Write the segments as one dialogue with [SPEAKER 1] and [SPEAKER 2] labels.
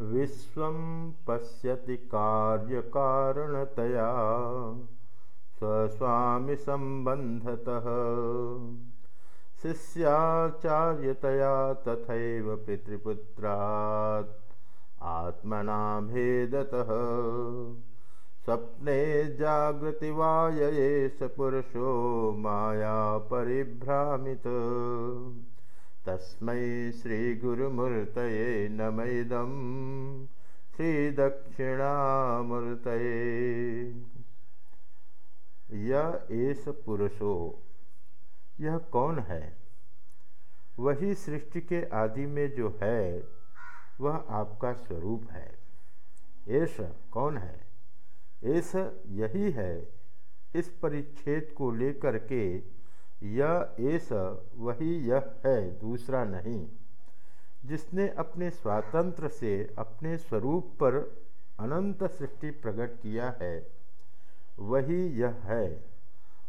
[SPEAKER 1] विश्व पश्यति कार्यकारणतया स्वस्वामी संबंधतः शिष्याचार्यतया तथैव पितृपुत्रात् आत्मना भेदतः स्वप्ने जागृति वाये स पुरुषो माया परिभ्रामित तस्मै श्रीगुरुमूर्तये नमैदं श्रीदक्षिणामूर्तये यह एस पुरुषो, यह कौन है? वही सृष्टि के आदि में जो है, वह आपका स्वरूप है। ऐस कौन है? ऐस यही है, इस परिच्छेद को लेकर के यह ऐस वही यह है, दूसरा नहीं। जिसने अपने स्वातंत्र से अपने स्वरूप पर अनंत सृष्टि प्रकट किया है, वही यह है।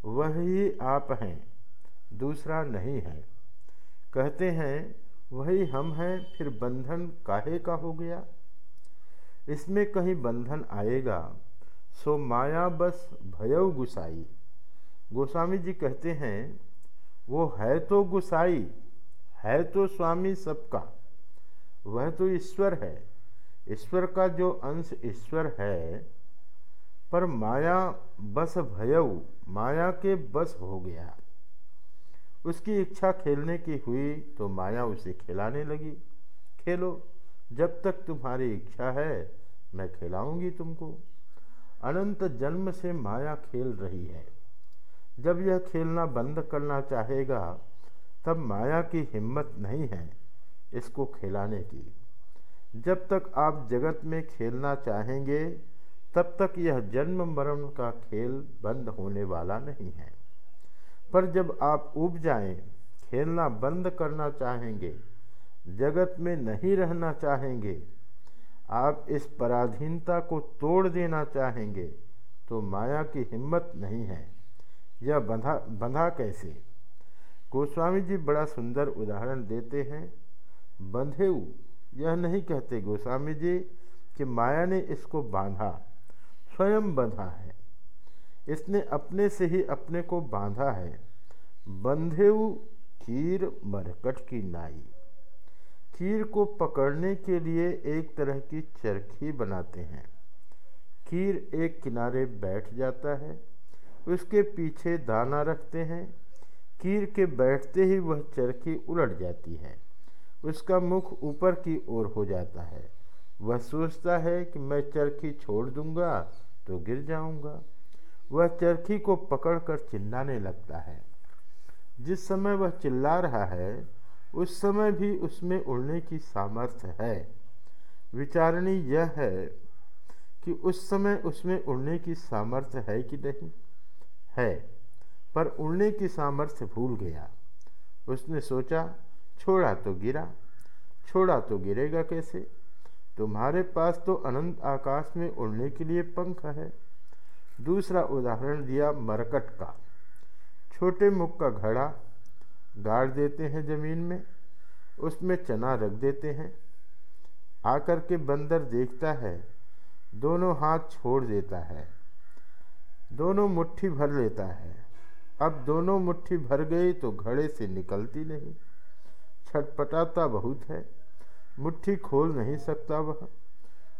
[SPEAKER 1] वही आप हैं, दूसरा नहीं है। कहते हैं, वही हम हैं, फिर बंधन काहे का हो गया? इसमें कहीं बंधन आएगा, सो माया बस भयव गुसाई। गोस्वामी जी कहते हैं, वो है तो गुसाई, है तो स्वामी सबका, वह तो ईश्वर है। ईश्वर का जो अंश ईश्वर है, पर माया बस भयऊ, माया के बस हो गया। उसकी इच्छा खेलने की हुई तो माया उसे खिलाने लगी। खेलो, जब तक तुम्हारी इच्छा है, मैं खिलाऊँगी तुमको। अनंत जन्म से माया खेल रही है। जब यह खेलना बंद करना चाहेगा तब माया की हिम्मत नहीं है इसको खिलाने की। जब तक आप जगत में खेलना चाहेंगे तब तक यह जन्म मरण का खेल बंद होने वाला नहीं है। पर जब आप उब जाएँ, खेलना बंद करना चाहेंगे जगत में नहीं रहना चाहेंगे आप इस पराधीनता को तोड़ देना चाहेंगे तो माया की हिम्मत नहीं है। यह बंधा बंधा कैसे? गोस्वामी जी बड़ा सुंदर उदाहरण देते हैं। बंधे यह नहीं कहते गोस्वामी जी कि माया ने इसको बांधा, स्वयं बंधा है। इसने अपने से ही अपने को बांधा है। बंधेऊ, खीर मरकट की नाई। खीर को पकड़ने के लिए एक तरह की चरखी बनाते हैं। खीर एक किनारे बैठ जाता है। उसके पीछे दाना रखते हैं। कीर के बैठते ही वह चरखी उलट जाती है। उसका मुख ऊपर की ओर हो जाता है। वह सोचता है कि मैं चरखी छोड़ दूँगा तो गिर जाऊँगा। वह चरखी को पकड़कर चिल्लाने लगता है। जिस समय वह चिल्ला रहा है, उस समय भी उसमें उड़ने की सामर्थ्य है। विचारणी यह है कि उस समय उसमें उड़ने की सामर्थ्य है कि नहीं। है, पर उड़ने की सामर्थ्य भूल गया। उसने सोचा, छोड़ा तो गिरा, छोड़ा तो गिरेगा कैसे? तुम्हारे पास तो अनंत आकाश में उड़ने के लिए पंख है। दूसरा उदाहरण दिया मरकट का। छोटे मुख का घड़ा गाड़ देते हैं ज़मीन में, उसमें चना रख देते हैं। आकर के बंदर देखता है, दोनों हाथ छोड़ देता है। दोनों मुट्ठी भर लेता है। अब दोनों मुट्ठी भर गई तो घड़े से निकलती नहीं। छटपटाता बहुत है। मुट्ठी खोल नहीं सकता वह।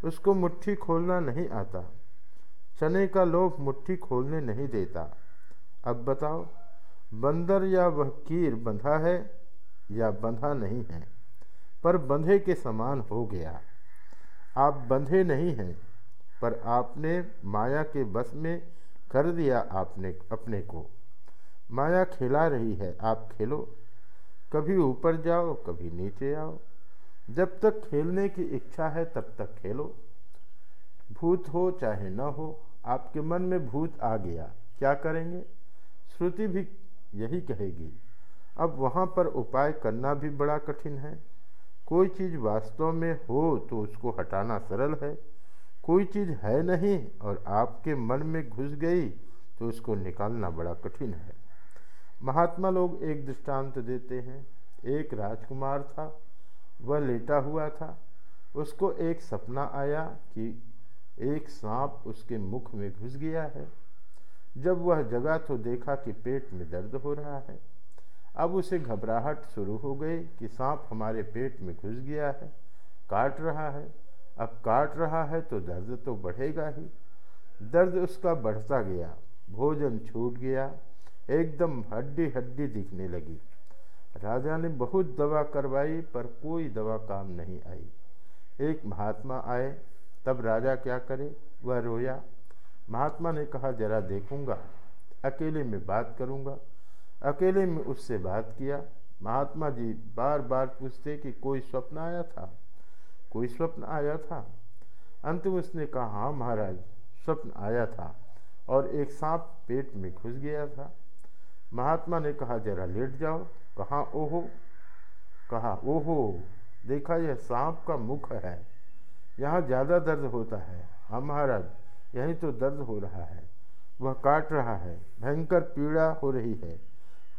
[SPEAKER 1] उसको मुट्ठी खोलना नहीं आता। चने का लोभ मुट्ठी खोलने नहीं देता। अब बताओ, बंदर या वह कीर बंधा है या बंधा नहीं है? पर बंधे के समान हो गया। आप बंधे नहीं हैं, पर आपने माया के बस में कर दिया आपने, अपने को। माया खिला रही है, आप खेलो। कभी ऊपर जाओ, कभी नीचे आओ। जब तक खेलने की इच्छा है, तब तक खेलो। भूत हो, चाहे न हो, आपके मन में भूत आ गया। क्या करेंगे? श्रुति भी यही कहेगी। अब वहाँ पर उपाय करना भी बड़ा कठिन है। कोई चीज़ वास्तव में हो तो उसको हटाना सरल है। कोई चीज़ है नहीं और आपके मन में घुस गई तो उसको निकालना बड़ा कठिन है। महात्मा लोग एक दृष्टांत देते हैं। एक राजकुमार था, वह लेटा हुआ था। उसको एक सपना आया कि एक सांप उसके मुख में घुस गया है। जब वह जगा तो देखा कि पेट में दर्द हो रहा है। अब उसे घबराहट शुरू हो गई कि सांप हमारे पेट में घुस गया है, काट रहा है। अब काट रहा है तो दर्द तो बढ़ेगा ही। दर्द उसका बढ़ता गया, भोजन छूट गया, एकदम हड्डी हड्डी दिखने लगी। राजा ने बहुत दवा करवाई, पर कोई दवा काम नहीं आई। एक महात्मा आए, तब राजा क्या करे, वह रोया। महात्मा ने कहा, जरा देखूँगा, अकेले में बात करूँगा। अकेले में उससे बात किया। महात्मा जी बार बार पूछते कि कोई स्वप्न आया था? कोई स्वप्न आया था? अंत में उसने कहा हाँ महाराज, स्वप्न आया था और एक सांप पेट में घुस गया था। महात्मा ने कहा, जरा लेट जाओ। कहा, ओहो। कहा, ओहो, देखा यह सांप का मुख है। यहाँ ज़्यादा दर्द होता है। हाँ महाराज, यहीं तो दर्द हो रहा है। वह काट रहा है। भयंकर पीड़ा हो रही है।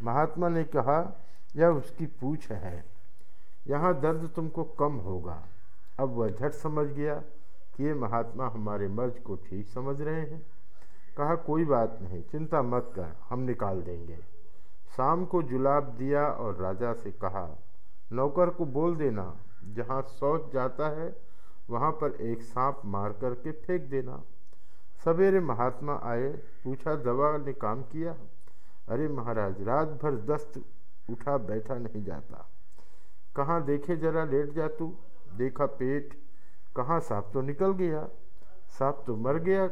[SPEAKER 1] महात्मा ने कहा, यह उसकी पूछ है। यहाँ दर्द तुमको कम होगा। अब वह झट समझ गया कि ये महात्मा हमारे मर्ज को ठीक समझ रहे हैं। कहा, कोई बात नहीं, चिंता मत कर, हम निकाल देंगे। शाम को जुलाब दिया और राजा से कहा, नौकर को बोल देना, जहाँ शौच जाता है, वहाँ पर एक सांप मार करके फेंक देना। सवेरे महात्मा आए, पूछा, दवा ने काम किया? अरे महाराज, रात भर दस्त उठा बैठा नहीं जाता। कहाँ देखे जरा लेट जा तू? देखा पेट कहाँ सांप तो निकल गया? सांप तो मर गया।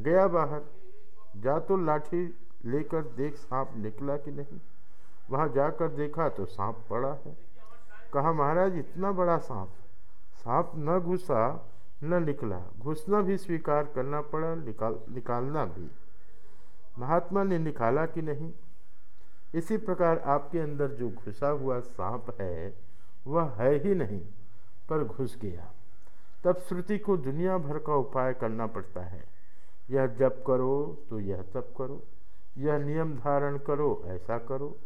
[SPEAKER 1] गया बाहर। जा तो लाठी लेकर देख सांप निकला कि नहीं। वहाँ जाकर देखा तो सांप पड़ा है। कहा, महाराज, इतना बड़ा सांप। सांप न घुसा, न निकला। घुसना भी स्वीकार करना पड़ा, निकाल, निकालना भी। महात्मा ने निकाला कि नहीं? इसी प्रकार आपके अंदर जो घुसा हुआ सांप है वह है ही नहीं, पर घुस गया। तब श्रुति को दुनिया भर का उपाय करना पड़ता है। यह जप करो तो यह तप करो, यह नियम धारण करो ऐसा करो।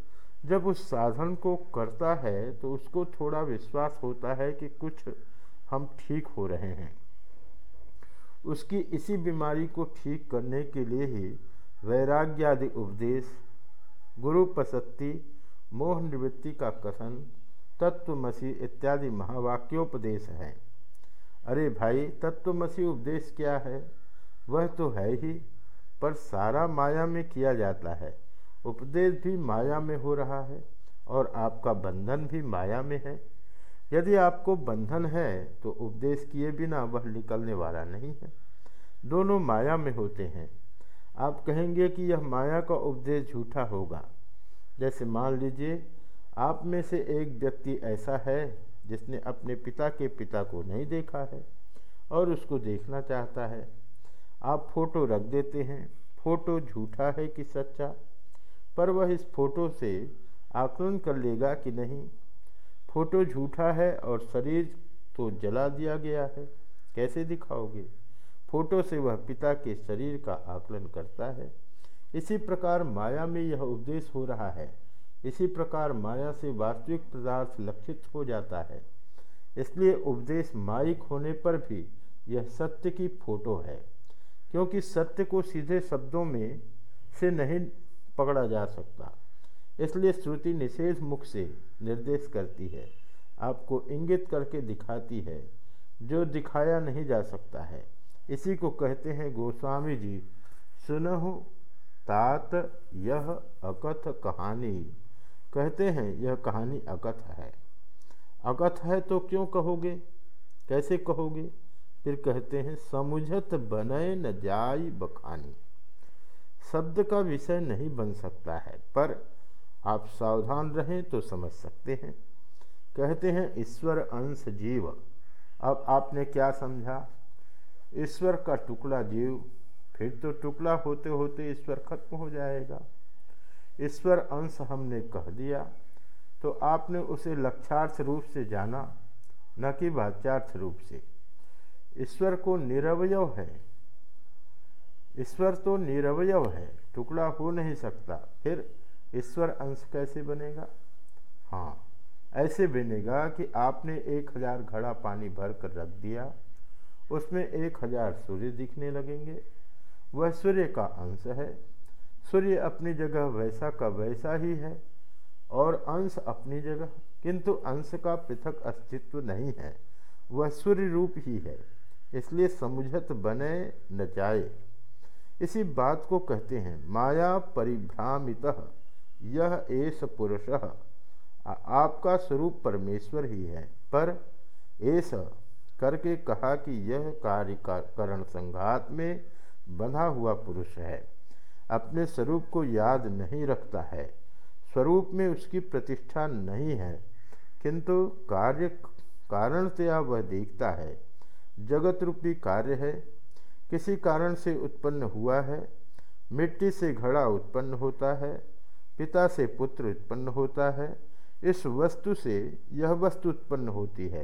[SPEAKER 1] जब उस साधन को करता है तो उसको थोड़ा विश्वास होता है कि कुछ हम ठीक हो रहे हैं। उसकी इसी बीमारी को ठीक करने के लिए ही वैराग्यादि उपदेश, गुरु प्रसक्ति मोह निवृत्ति का कथन तत्वमसी इत्यादि महावाक्योपदेश है। अरे भाई तत्वमसी उपदेश क्या है? वह तो है ही, पर सारा माया में किया जाता है। उपदेश भी माया में हो रहा है, और आपका बंधन भी माया में है। यदि आपको बंधन है तो उपदेश किए बिना वह निकलने वाला नहीं है। दोनों माया में होते हैं। आप कहेंगे कि यह माया का उपदेश झूठा होगा। जैसे मान लीजिए आप में से एक व्यक्ति ऐसा है जिसने अपने पिता के पिता को नहीं देखा है और उसको देखना चाहता है। आप फ़ोटो रख देते हैं। फ़ोटो झूठा है कि सच्चा? पर वह इस फ़ोटो से आकलन कर लेगा कि नहीं। फ़ोटो झूठा है और शरीर तो जला दिया गया है। कैसे दिखाओगे? फ़ोटो से वह पिता के शरीर का आकलन करता है। इसी प्रकार माया में यह उपदेश हो रहा है। इसी प्रकार माया से वास्तविक पदार्थ लक्षित हो जाता है। इसलिए उपदेश माइक होने पर भी यह सत्य की फ़ोटो है, क्योंकि सत्य को सीधे शब्दों में से नहीं पकड़ा जा सकता। इसलिए श्रुति निषेध मुख से निर्देश करती है, आपको इंगित करके दिखाती है, जो दिखाया नहीं जा सकता है। इसी को कहते हैं गोस्वामी जी, सुनहु तात यह अकथ कहानी। कहते हैं, यह कहानी अकथ है। अकथ है तो क्यों कहोगे? कैसे कहोगे? फिर कहते हैं, समुझत बनय न जाई बखानी। शब्द का विषय नहीं बन सकता है, पर आप सावधान रहें तो समझ सकते हैं। कहते हैं, ईश्वर अंश जीव। अब आपने क्या समझा? ईश्वर का टुकड़ा जीव, फिर तो टुकड़ा होते होते ईश्वर खत्म हो जाएगा। ईश्वर अंश हमने कह दिया तो आपने उसे लक्षार्थ रूप से जाना, न कि वाच्यार्थ रूप से। ईश्वर को निरवय है। ईश्वर तो निरवय है, टुकड़ा हो नहीं सकता। फिर ईश्वर अंश कैसे बनेगा? हाँ ऐसे बनेगा कि आपने एक हज़ार घड़ा पानी भर कर रख दिया, उसमें एक हज़ार सूर्य दिखने लगेंगे। वह सूर्य का अंश है सूर्य अपनी जगह वैसा का वैसा ही है और अंश अपनी जगह, किंतु अंश का पृथक अस्तित्व नहीं है। वह सूर्य रूप ही है, इसलिए समुझत बने न जाए। इसी बात को कहते हैं, माया परिभ्रामित, यह एस पुरुष। आपका स्वरूप परमेश्वर ही है, पर एस करके कहा कि यह कार्य करण संघात में बंधा हुआ पुरुष है। अपने स्वरूप को याद नहीं रखता है। स्वरूप में उसकी प्रतिष्ठा नहीं है, किंतु कार्य कारणतया वह देखता है। जगत रूपी कार्य है, किसी कारण से उत्पन्न हुआ है, मिट्टी से घड़ा उत्पन्न होता है, पिता से पुत्र उत्पन्न होता है, इस वस्तु से यह वस्तु उत्पन्न होती है।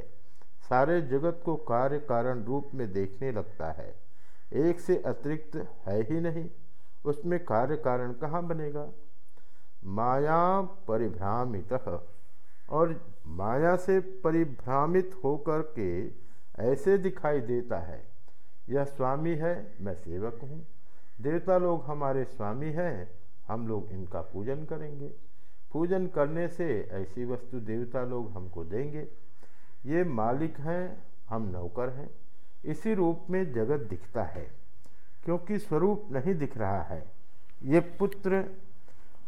[SPEAKER 1] सारे जगत को कार्य कारण रूप में देखने लगता है। एक से अतिरिक्त है ही नहीं। उसमें कार्य कारण कहाँ बनेगा? माया परिभ्रामित और माया से परिभ्रामित होकर के ऐसे दिखाई देता है, यह स्वामी है, मैं सेवक हूँ। देवता लोग हमारे स्वामी हैं, हम लोग इनका पूजन करेंगे। पूजन करने से ऐसी वस्तु देवता लोग हमको देंगे। ये मालिक हैं, हम नौकर हैं। इसी रूप में जगत दिखता है। क्योंकि स्वरूप नहीं दिख रहा है। ये पुत्र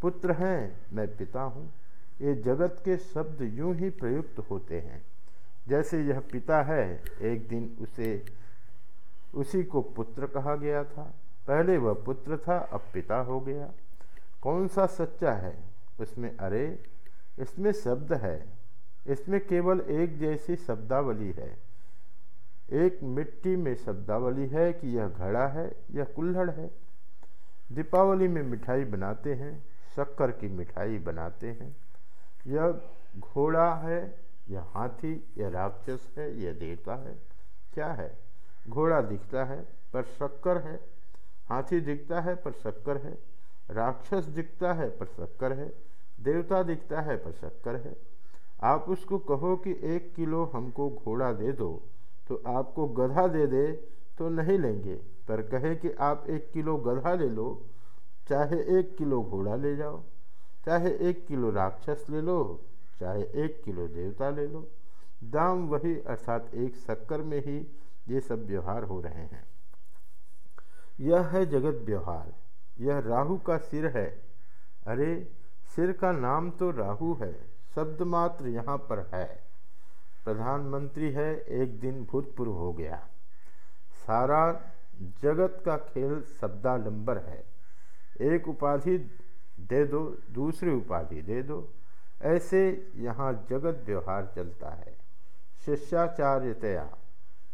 [SPEAKER 1] पुत्र हैं, मैं पिता हूँ। ये जगत के शब्द यूँ ही प्रयुक्त होते हैं। जैसे यह पिता है, एक दिन उसे, उसी को पुत्र कहा गया था। पहले वह पुत्र था, अब पिता हो गया। कौन सा सच्चा है? उसमें अरे, इसमें शब्द है। इसमें केवल एक जैसी शब्दावली है। एक मिट्टी में शब्दावली है कि यह घड़ा है, यह कुल्हड़ है। दीपावली में मिठाई बनाते हैं, शक्कर की मिठाई बनाते हैं। यह घोड़ा है, यह हाथी, यह राक्षस है, यह देवता है। क्या है? घोड़ा दिखता है, पर शक्कर है। हाथी दिखता है, पर शक्कर है। राक्षस दिखता है, पर शक्कर है। देवता दिखता है, पर शक्कर है। आप उसको कहो कि एक किलो हमको घोड़ा दे दो। तो आपको गधा दे दे तो नहीं लेंगे। पर कहे कि आप एक किलो गधा ले लो, चाहे एक किलो घोड़ा ले जाओ, चाहे एक किलो राक्षस ले लो, चाहे एक किलो देवता ले लो। दाम वही अर्थात एक शक्कर में ही ये सब व्यवहार हो रहे हैं। यह है जगत व्यवहार। यह राहु का सिर है। अरे, सिर का नाम तो राहु है। शब्द मात्र यहाँ पर है। प्रधानमंत्री है, एक दिन भूतपूर्व हो गया। सारा जगत का खेल शब्दालंबर है। एक उपाधि दे दो, दूसरी उपाधि दे दो। ऐसे यहाँ जगत व्यवहार चलता है। शिष्याचार्यतया,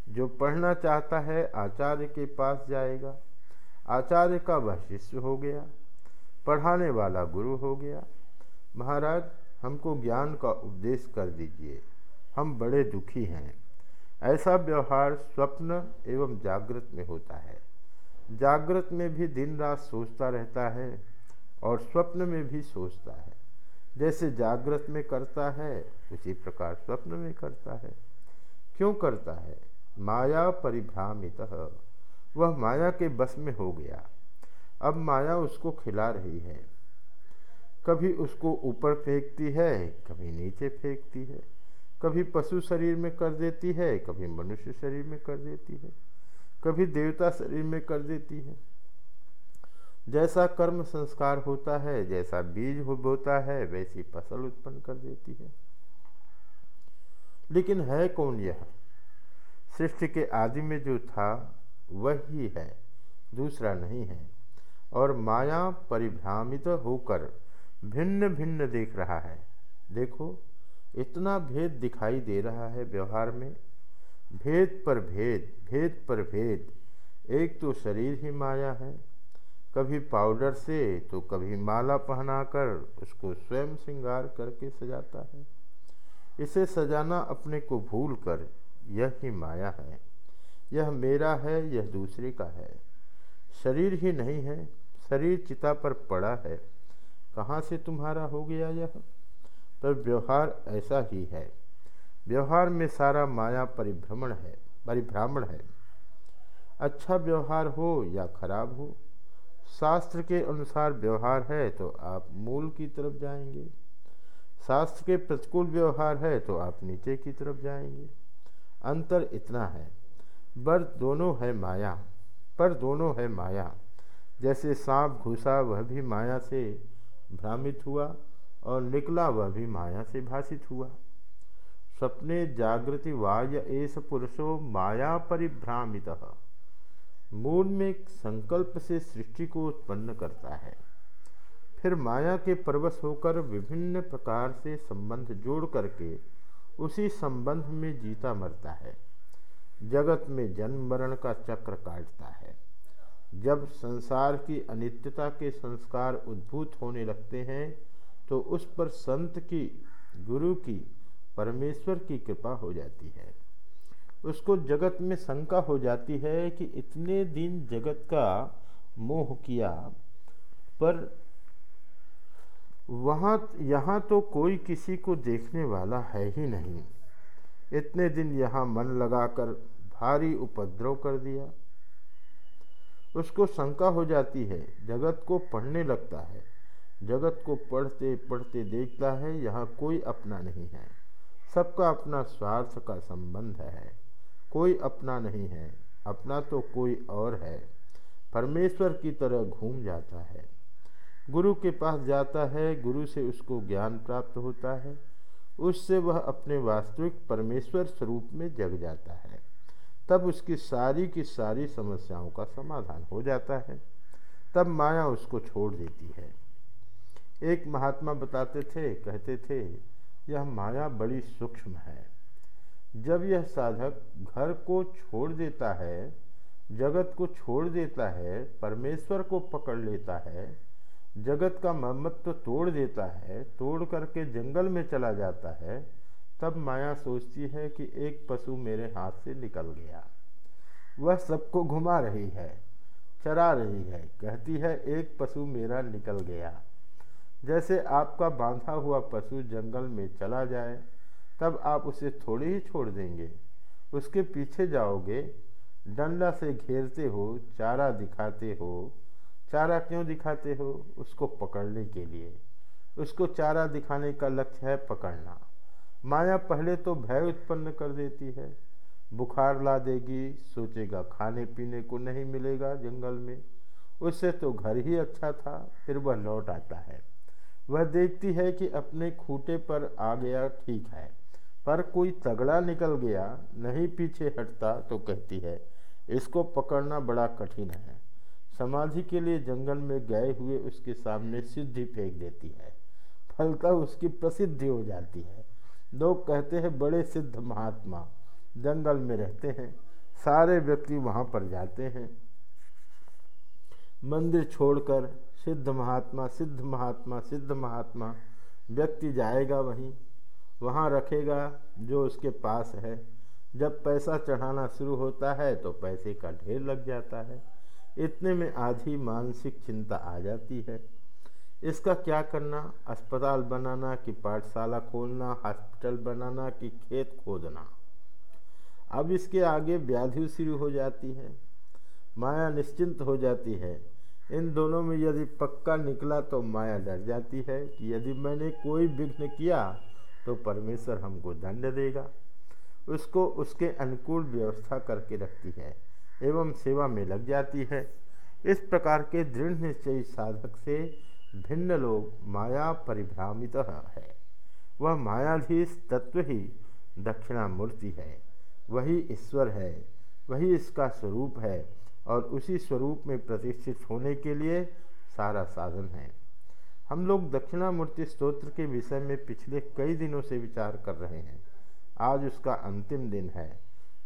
[SPEAKER 1] जो पढ़ना चाहता है, आचार्य के पास जाएगा। आचार्य का वह शिष्य हो गया। पढ़ाने वाला गुरु हो गया। महाराज, हमको ज्ञान का उपदेश कर दीजिए। हम बड़े दुखी हैं। ऐसा व्यवहार स्वप्न एवं जागृत में होता है। जागृत में भी दिन रात सोचता रहता है और स्वप्न में भी सोचता है। जैसे जागृत में करता है, उसी प्रकार स्वप्न में करता है। क्यों करता है? माया परिभ्रामित वह माया के बस में हो गया। अब माया उसको खिला रही है। कभी उसको ऊपर फेंकती है, कभी नीचे फेंकती है। कभी पशु शरीर में कर देती है, कभी मनुष्य शरीर में कर देती है, कभी देवता शरीर में कर देती है। जैसा कर्म संस्कार होता है, जैसा बीज होता है, वैसी फ़सल उत्पन्न कर देती है। लेकिन है कौन यह? सृष्टि के आदि में जो था, वही है, दूसरा नहीं है। और माया परिभ्रामित होकर भिन्न भिन्न देख रहा है। देखो इतना भेद दिखाई दे रहा है व्यवहार में। भेद पर भेद भेद पर भेद। एक तो शरीर ही माया है। कभी पाउडर से तो कभी माला पहनाकर उसको स्वयं श्रृंगार करके सजाता है। इसे सजाना अपने को भूल कर यह ही माया है। यह मेरा है, यह दूसरे का है। शरीर ही नहीं है, शरीर चिता पर पड़ा है। कहाँ से तुम्हारा हो गया यह? तो व्यवहार ऐसा ही है। व्यवहार में सारा माया परिभ्रमण है, परिभ्रामण है। अच्छा व्यवहार हो या खराब हो, शास्त्र के अनुसार व्यवहार है तो आप मूल की तरफ़ जाएँगे। शास्त्र के प्रतिकूल व्यवहार है तो आप नीचे की तरफ़ जाएँगे। अंतर इतना है, पर दोनों है माया, पर दोनों है माया। जैसे सांप घुसा वह भी माया से भ्रामित हुआ और निकला वह भी माया से भाषित हुआ। सपने जागृति वाय एस पुरुषो माया परिभ्रामित। मूल में संकल्प से सृष्टि को उत्पन्न करता है। फिर माया के परवश होकर विभिन्न प्रकार से संबंध जोड़ करके उसी संबंध में जीता मरता है। जगत में जन्म मरण का चक्र काटता है। जब संसार की अनित्यता के संस्कार उद्भूत होने लगते हैं तो उस पर संत की, गुरु की, परमेश्वर की कृपा हो जाती है। उसको जगत में शंका हो जाती है कि इतने दिन जगत का मोह किया, पर वहाँ, यहाँ तो कोई किसी को देखने वाला है ही नहीं। इतने दिन यहाँ मन लगाकर भारी उपद्रव कर दिया। उसको शंका हो जाती है, जगत को पढ़ने लगता है। जगत को पढ़ते पढ़ते देखता है, यहाँ कोई अपना नहीं है। सबका अपना स्वार्थ का संबंध है। कोई अपना नहीं है, अपना तो कोई और है। परमेश्वर की तरह घूम जाता है। गुरु के पास जाता है, गुरु से उसको ज्ञान प्राप्त होता है। उससे वह अपने वास्तविक परमेश्वर स्वरूप में जग जाता है। तब उसकी सारी की सारी समस्याओं का समाधान हो जाता है। तब माया उसको छोड़ देती है। एक महात्मा बताते थे, कहते थे, यह माया बड़ी सूक्ष्म है। जब यह साधक घर को छोड़ देता है, जगत को छोड़ देता है, परमेश्वर को पकड़ लेता है, जगत का ममत्व तोड़ देता है, तोड़ करके जंगल में चला जाता है, तब माया सोचती है कि एक पशु मेरे हाथ से निकल गया। वह सबको घुमा रही है, चरा रही है। कहती है, एक पशु मेरा निकल गया। जैसे आपका बांधा हुआ पशु जंगल में चला जाए, तब आप उसे थोड़ी ही छोड़ देंगे। उसके पीछे जाओगे, डंडा से घेरते हो, चारा दिखाते हो। चारा क्यों दिखाते हो? उसको पकड़ने के लिए। उसको चारा दिखाने का लक्ष्य है पकड़ना। माया पहले तो भय उत्पन्न कर देती है। बुखार ला देगी, सोचेगा खाने पीने को नहीं मिलेगा जंगल में। उससे तो घर ही अच्छा था, फिर वह लौट आता है। वह देखती है कि अपने खूटे पर आ गया ठीक है, पर कोई तगड़ा निकल गया, नहीं पीछे हटता तो कहती है, इसको पकड़ना बड़ा कठिन है। समाधि के लिए जंगल में गए हुए उसके सामने सिद्धि फेंक देती है। फलता उसकी प्रसिद्धि हो जाती है। लोग कहते हैं, बड़े सिद्ध महात्मा जंगल में रहते हैं, सारे व्यक्ति वहाँ पर जाते हैं। मंदिर छोड़कर सिद्ध महात्मा सिद्ध महात्मा सिद्ध महात्मा। व्यक्ति जाएगा वहीं, वहाँ रखेगा जो उसके पास है। जब पैसा चढ़ाना शुरू होता है तो पैसे का ढेर लग जाता है। इतने में आधी मानसिक चिंता आ जाती है। इसका क्या करना? अस्पताल बनाना कि पाठशाला खोलना, हॉस्पिटल बनाना कि खेत खोदना? अब इसके आगे व्याधि शुरू हो जाती है। माया निश्चिंत हो जाती है। इन दोनों में यदि पक्का निकला तो माया डर जाती है कि यदि मैंने कोई विघ्न किया तो परमेश्वर हमको दंड देगा। उसको उसके अनुकूल व्यवस्था करके रखती है एवं सेवा में लग जाती है। इस प्रकार के दृढ़ निश्चयी साधक से भिन्न लोग माया परिभ्रामित है। वह मायाधीश तत्व ही दक्षिणामूर्ति है। वही ईश्वर है। वही इसका स्वरूप है। और उसी स्वरूप में प्रतिष्ठित होने के लिए सारा साधन है। हम लोग दक्षिणामूर्ति स्तोत्र के विषय में पिछले कई दिनों से विचार कर रहे हैं। आज उसका अंतिम दिन है।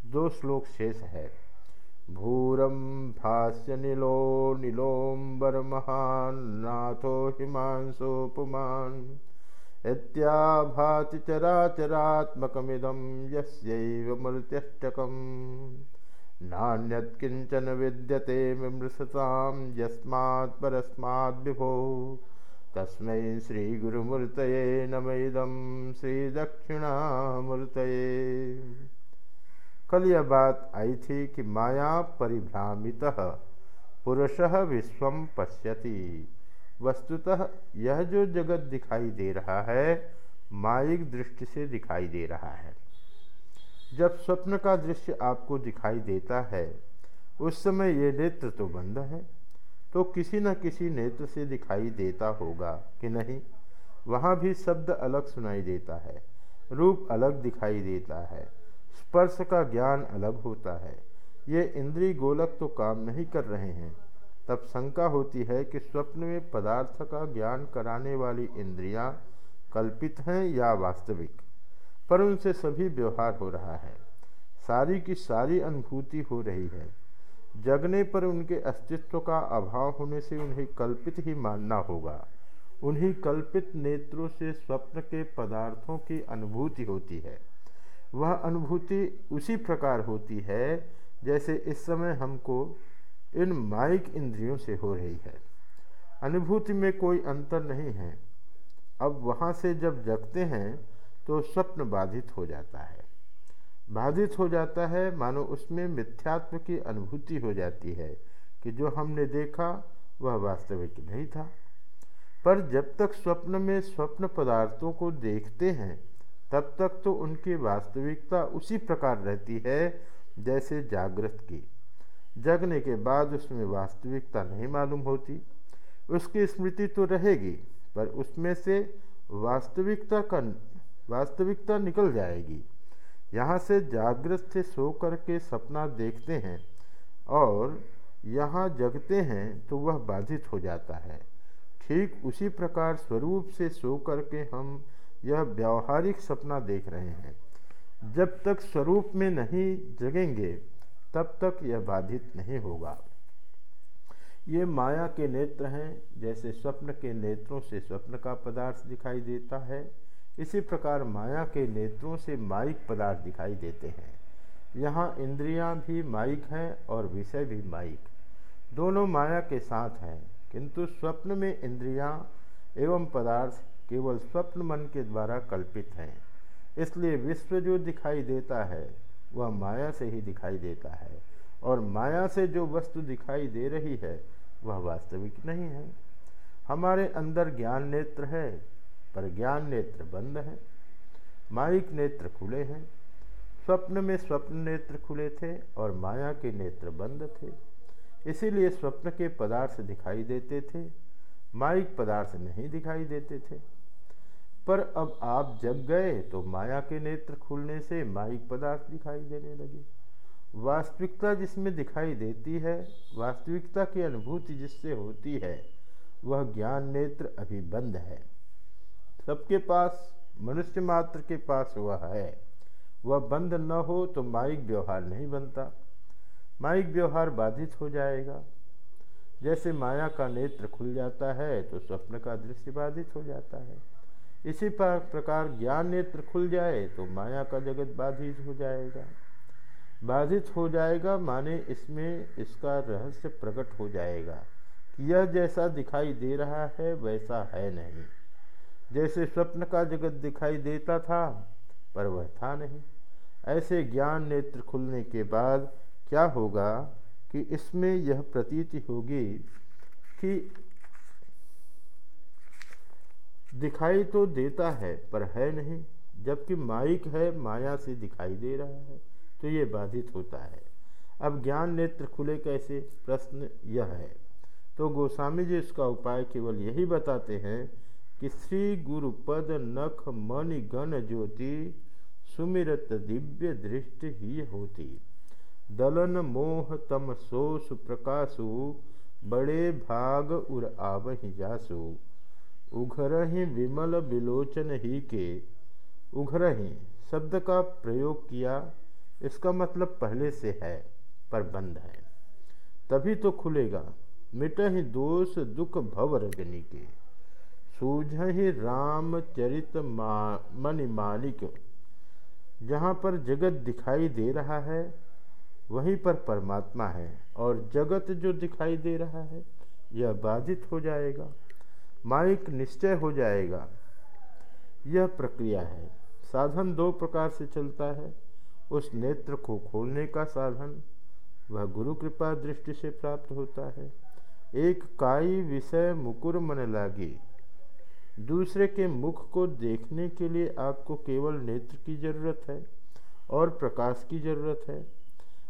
[SPEAKER 1] दो श्लोक शेष है। भूरम भाष्य नीलो नीलोम्बर महान्नाथो हिमांशोपुमान इत्याभाति चराचरात्मकमिदं यस्यैव मृत्यष्टकम्। नान्यत्किञ्चन विद्यते विमृशतां यस्मात् परस्माद् विभो तस्मै श्रीगुरुमूर्तये नम इदं श्रीदक्षिणामूर्तये। कल यह बात आई थी कि माया परिभ्रामित पुरुष विश्व पश्यति। वस्तुतः यह जो जगत दिखाई दे रहा है माइक दृष्टि से दिखाई दे रहा है। जब स्वप्न का दृश्य आपको दिखाई देता है, उस समय ये नेत्र तो बंद है तो किसी न किसी नेत्र से दिखाई देता होगा कि नहीं? वहाँ भी शब्द अलग सुनाई देता है, रूप अलग दिखाई देता है, स्पर्श का ज्ञान अलग होता है। ये इंद्रिय गोलक तो काम नहीं कर रहे हैं। तब शंका होती है कि स्वप्न में पदार्थ का ज्ञान कराने वाली इंद्रियाँ कल्पित हैं या वास्तविक? पर उनसे सभी व्यवहार हो रहा है। सारी की सारी अनुभूति हो रही है। जगने पर उनके अस्तित्व का अभाव होने से उन्हें कल्पित ही मानना होगा। उन्हीं कल्पित नेत्रों से स्वप्न के पदार्थों की अनुभूति होती है। वह अनुभूति उसी प्रकार होती है जैसे इस समय हमको इन माइक इंद्रियों से हो रही है। अनुभूति में कोई अंतर नहीं है। अब वहाँ से जब जगते हैं तो स्वप्न बाधित हो जाता है। बाधित हो जाता है, मानो उसमें मिथ्यात्व की अनुभूति हो जाती है कि जो हमने देखा, वह वास्तविक नहीं था। पर जब तक स्वप्न में स्वप्न पदार्थों को देखते हैं, तब तक तो उनकी वास्तविकता उसी प्रकार रहती है जैसे जागृत की। जगने के बाद उसमें वास्तविकता नहीं मालूम होती। उसकी स्मृति तो रहेगी, पर उसमें से वास्तविकता का वास्तविकता निकल जाएगी। यहाँ से जागृत से सो करके सपना देखते हैं और यहाँ जगते हैं तो वह बाधित हो जाता है। ठीक उसी प्रकार स्वरूप से सो करके हम यह व्यवहारिक सपना देख रहे हैं। जब तक स्वरूप में नहीं जगेंगे, तब तक यह बाधित नहीं होगा। ये माया के नेत्र हैं, जैसे स्वप्न के नेत्रों से स्वप्न का पदार्थ दिखाई देता है। इसी प्रकार माया के नेत्रों से माइक पदार्थ दिखाई देते हैं। यहाँ इंद्रियाँ भी माइक हैं और विषय भी माइक। दोनों माया के साथ हैं, किंतु स्वप्न में इंद्रियाँ एवं पदार्थ केवल स्वप्न मन के द्वारा कल्पित हैं। इसलिए विश्व जो दिखाई देता है, वह माया से ही दिखाई देता है, और माया से जो वस्तु दिखाई दे रही है, वह वास्तविक नहीं है। हमारे अंदर ज्ञान नेत्र है पर ज्ञान नेत्र बंद है। माइक नेत्र खुले हैं। स्वप्न में स्वप्न नेत्र खुले थे और माया के नेत्र बंद थे। इसीलिए स्वप्न के पदार्थ दिखाई देते थे। माइक पदार्थ नहीं दिखाई देते थे। पर अब आप जग गए तो माया के नेत्र खुलने से माइक पदार्थ दिखाई देने लगे। वास्तविकता जिसमें दिखाई देती है, वास्तविकता की अनुभूति जिससे होती है, वह ज्ञान नेत्र अभी बंद है। सबके पास, मनुष्य मात्र के पास वह है। वह बंद न हो तो माइक व्यवहार नहीं बनता। माइक व्यवहार बाधित हो जाएगा। जैसे माया का नेत्र खुल जाता है तो स्वप्न का दृश्य बाधित हो जाता है। इसी प्रकार ज्ञान नेत्र खुल जाए तो माया का जगत बाधित हो जाएगा। बाधित हो जाएगा माने इसमें इसका रहस्य प्रकट हो जाएगा कि यह जैसा दिखाई दे रहा है, वैसा है नहीं। जैसे स्वप्न का जगत दिखाई देता था, पर वह था नहीं। ऐसे ज्ञान नेत्र खुलने के बाद क्या होगा कि इसमें यह प्रतीति होगी कि दिखाई तो देता है, पर है नहीं, जबकि माइक है, माया से दिखाई दे रहा है तो ये बाधित होता है। अब ज्ञान नेत्र खुले कैसे? प्रश्न यह है। तो गोस्वामी जी इसका उपाय केवल यही बताते हैं कि श्री गुरुपद नख मणि गण ज्योति, सुमिरत दिव्य दृष्टि ही होती। दलन मोह तम सोस प्रकाशु, बड़े भाग उर आवहि जासु। उघरहि विमल विलोचन ही के। उघरहि, शब्द का प्रयोग किया, इसका मतलब पहले से है, पर बंद है। तभी तो खुलेगा मिट ही दोष दुख भव रजनी के। सूझ ही रामचरित मणि मालिक। जहाँ पर जगत दिखाई दे रहा है, वहीं पर परमात्मा है। और जगत जो दिखाई दे रहा है, यह बाधित हो जाएगा। माइक निश्चय हो जाएगा। यह प्रक्रिया है। साधन दो प्रकार से चलता है। उस नेत्र को खोलने का साधन, वह गुरु कृपा दृष्टि से प्राप्त होता है। एक काई विषय मुकुर मन लागे। दूसरे के मुख को देखने के लिए आपको केवल नेत्र की ज़रूरत है और प्रकाश की ज़रूरत है।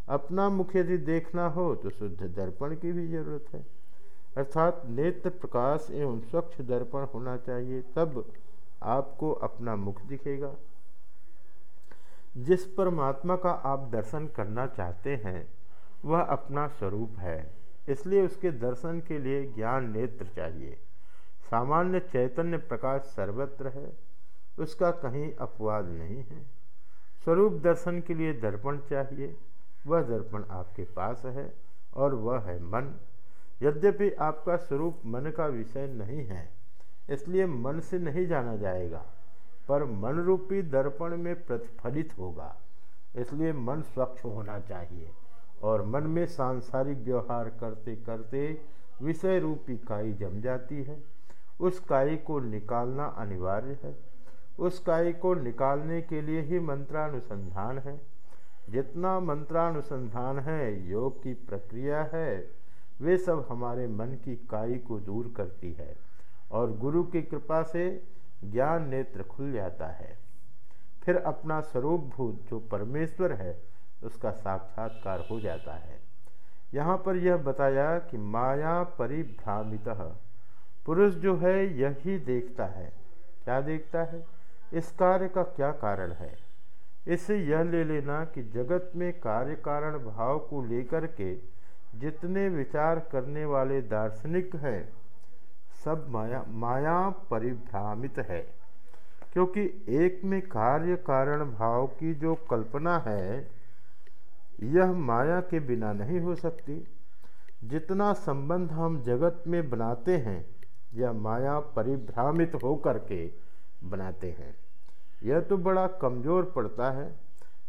[SPEAKER 1] अपना मुख यदि देखना हो तो शुद्ध दर्पण की भी ज़रूरत है। अर्थात नेत्र, प्रकाश एवं स्वच्छ दर्पण होना चाहिए, तब आपको अपना मुख दिखेगा। जिस परमात्मा का आप दर्शन करना चाहते हैं, वह अपना स्वरूप है। इसलिए उसके दर्शन के लिए ज्ञान नेत्र चाहिए। सामान्य चैतन्य प्रकाश सर्वत्र है, उसका कहीं अपवाद नहीं है। स्वरूप दर्शन के लिए दर्पण चाहिए, वह दर्पण आपके पास है और वह है मन। यद्यपि आपका स्वरूप मन का विषय नहीं है, इसलिए मन से नहीं जाना जाएगा, पर मन रूपी दर्पण में प्रतिफलित होगा, इसलिए मन स्वच्छ होना चाहिए और मन में सांसारिक व्यवहार करते करते विषय रूपी काई जम जाती है। उस काई को निकालना अनिवार्य है। उस काई को निकालने के लिए ही मंत्रानुसंधान है। जितना मंत्रानुसंधान है, योग की प्रक्रिया है, वे सब हमारे मन की काई को दूर करती है और गुरु की कृपा से ज्ञान नेत्र खुल जाता है। फिर अपना स्वरूप भूत जो परमेश्वर है, उसका साक्षात्कार हो जाता है। यहाँ पर यह बताया कि माया परिभ्रामित पुरुष जो है, यही देखता है। क्या देखता है? इस कार्य का क्या कारण है? इससे यह ले लेना कि जगत में कार्य कारण भाव को लेकर के जितने विचार करने वाले दार्शनिक हैं, सब माया माया परिभ्रामित है। क्योंकि एक में कार्य कारण भाव की जो कल्पना है, यह माया के बिना नहीं हो सकती। जितना संबंध हम जगत में बनाते हैं यह माया परिभ्रामित होकर के बनाते हैं। यह तो बड़ा कमज़ोर पड़ता है।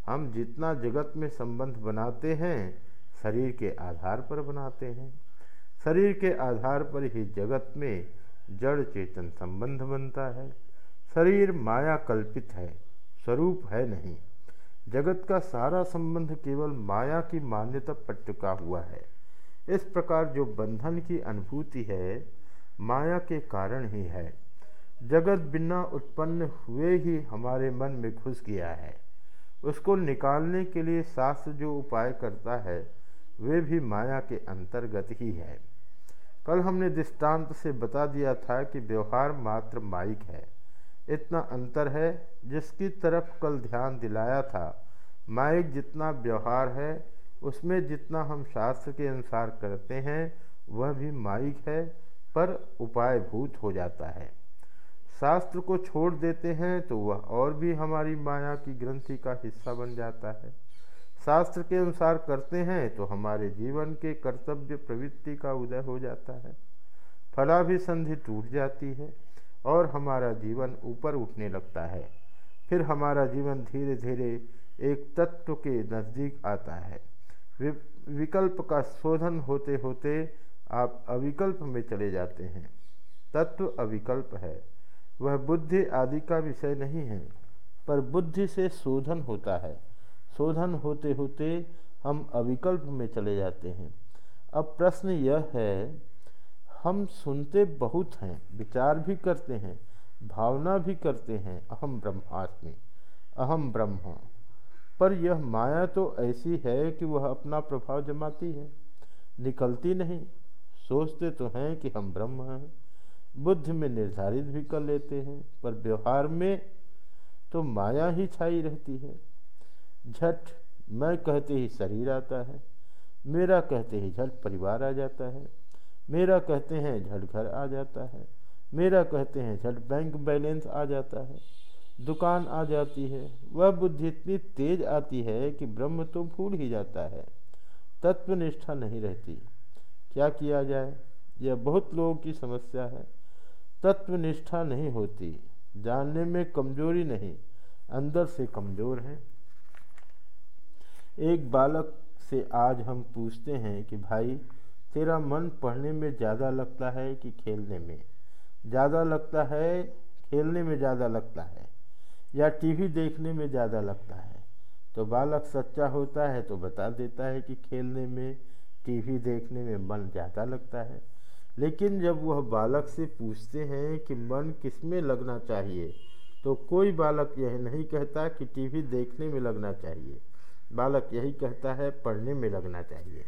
[SPEAKER 1] हम जितना जगत में संबंध बनाते हैं, शरीर के आधार पर बनाते हैं। शरीर के आधार पर ही जगत में जड़ चेतन संबंध बनता है। शरीर माया कल्पित है, स्वरूप है नहीं। जगत का सारा संबंध केवल माया की मान्यता पर टिका हुआ है। इस प्रकार जो बंधन की अनुभूति है माया के कारण ही है। जगत बिना उत्पन्न हुए ही हमारे मन में घुस गया है। उसको निकालने के लिए शास्त्र जो उपाय करता है, वे भी माया के अंतर्गत ही है। कल हमने दृष्टांत से बता दिया था कि व्यवहार मात्र माइक है। इतना अंतर है, जिसकी तरफ़ कल ध्यान दिलाया था। माइक जितना व्यवहार है, उसमें जितना हम शास्त्र के अनुसार करते हैं, वह भी माइक है पर उपायभूत हो जाता है। शास्त्र को छोड़ देते हैं तो वह और भी हमारी माया की ग्रंथि का हिस्सा बन जाता है। शास्त्र के अनुसार करते हैं तो हमारे जीवन के कर्तव्य प्रवृत्ति का उदय हो जाता है। फलाभिसंधि टूट जाती है और हमारा जीवन ऊपर उठने लगता है। फिर हमारा जीवन धीरे धीरे एक तत्व के नज़दीक आता है। विकल्प का शोधन होते होते आप अविकल्प में चले जाते हैं। तत्व अविकल्प है। वह बुद्धि आदि का विषय नहीं है, पर बुद्धि से शोधन होता है। शोधन होते होते हम अविकल्प में चले जाते हैं। अब प्रश्न यह है, हम सुनते बहुत हैं, विचार भी करते हैं, भावना भी करते हैं, अहम ब्रह्मास्मि, अहम ब्रह्म। पर यह माया तो ऐसी है कि वह अपना प्रभाव जमाती है, निकलती नहीं। सोचते तो हैं कि हम ब्रह्म हैं। बुद्ध में निर्धारित भी कर लेते हैं, पर व्यवहार में तो माया ही छाई रहती है। झट मैं कहते ही शरीर आता है, मेरा कहते ही झट परिवार आ जाता है, मेरा कहते हैं झट घर आ जाता है, मेरा कहते हैं झट बैंक बैलेंस आ जाता है, दुकान आ जाती है। वह बुद्धि इतनी तेज आती है कि ब्रह्म तो भूल ही जाता है, तत्वनिष्ठा नहीं रहती। क्या किया जाए? यह बहुत लोगों की समस्या है। तत्व निष्ठा नहीं होती। जानने में कमज़ोरी नहीं, अंदर से कमज़ोर है। एक बालक से आज हम पूछते हैं कि, भाई, तेरा मन पढ़ने में ज़्यादा लगता है कि खेलने में? ज़्यादा लगता है, खेलने में ज़्यादा लगता है, या टीवी देखने में ज़्यादा लगता है? तो बालक सच्चा होता है तो बता देता है कि खेलने में टीवी देखने में मन ज़्यादा लगता है। लेकिन जब वह बालक से पूछते हैं कि मन किसमें लगना चाहिए तो कोई बालक यह नहीं कहता कि टीवी देखने में लगना चाहिए। बालक यही कहता है, पढ़ने में लगना चाहिए।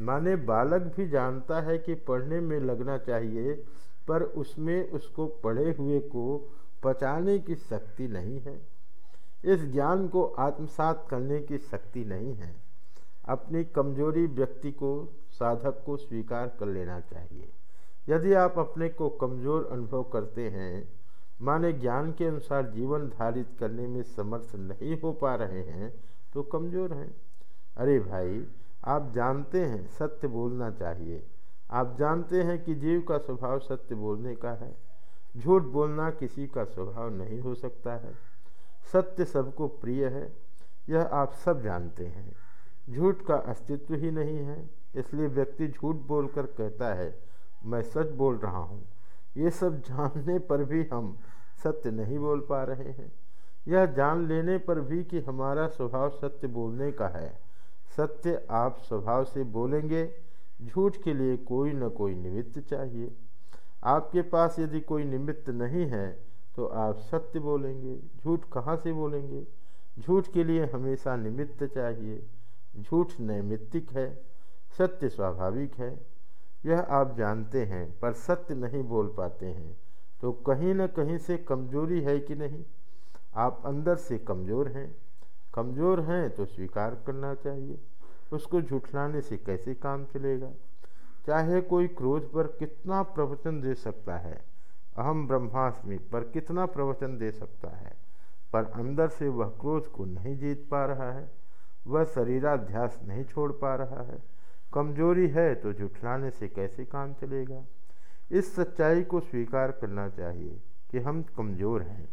[SPEAKER 1] माने बालक भी जानता है कि पढ़ने में लगना चाहिए, पर उसमें उसको पढ़े हुए को पचाने की शक्ति नहीं है। इस ज्ञान को आत्मसात करने की शक्ति नहीं है। अपनी कमज़ोरी व्यक्ति को, साधक को स्वीकार कर लेना चाहिए। यदि आप अपने को कमज़ोर अनुभव करते हैं, माने ज्ञान के अनुसार जीवन धारित करने में समर्थ नहीं हो पा रहे हैं तो कमज़ोर हैं। अरे भाई, आप जानते हैं सत्य बोलना चाहिए। आप जानते हैं कि जीव का स्वभाव सत्य बोलने का है। झूठ बोलना किसी का स्वभाव नहीं हो सकता है। सत्य सबको प्रिय है, यह आप सब जानते हैं। झूठ का अस्तित्व ही नहीं है। इसलिए व्यक्ति झूठ बोलकर कहता है, मैं सच बोल रहा हूँ। ये सब जानने पर भी हम सत्य नहीं बोल पा रहे हैं। यह जान लेने पर भी कि हमारा स्वभाव सत्य बोलने का है। सत्य आप स्वभाव से बोलेंगे, झूठ के लिए कोई न कोई निमित्त चाहिए। आपके पास यदि कोई निमित्त नहीं है तो आप सत्य बोलेंगे, झूठ कहाँ से बोलेंगे? झूठ के लिए हमेशा निमित्त चाहिए। झूठ नैमित्तिक है, सत्य स्वाभाविक है। यह आप जानते हैं, पर सत्य नहीं बोल पाते हैं। तो कहीं न कहीं से कमज़ोरी है कि नहीं? आप अंदर से कमज़ोर हैं। कमज़ोर हैं तो स्वीकार करना चाहिए। उसको झुठलाने से कैसे काम चलेगा? चाहे कोई क्रोध पर कितना प्रवचन दे सकता है, अहम ब्रह्मास्मि पर कितना प्रवचन दे सकता है, पर अंदर से वह क्रोध को नहीं जीत पा रहा है। वह शरीराध्यास नहीं छोड़ पा रहा है। कमज़ोरी है तो झुठलाने से कैसे काम चलेगा? इस सच्चाई को स्वीकार करना चाहिए कि हम कमज़ोर हैं।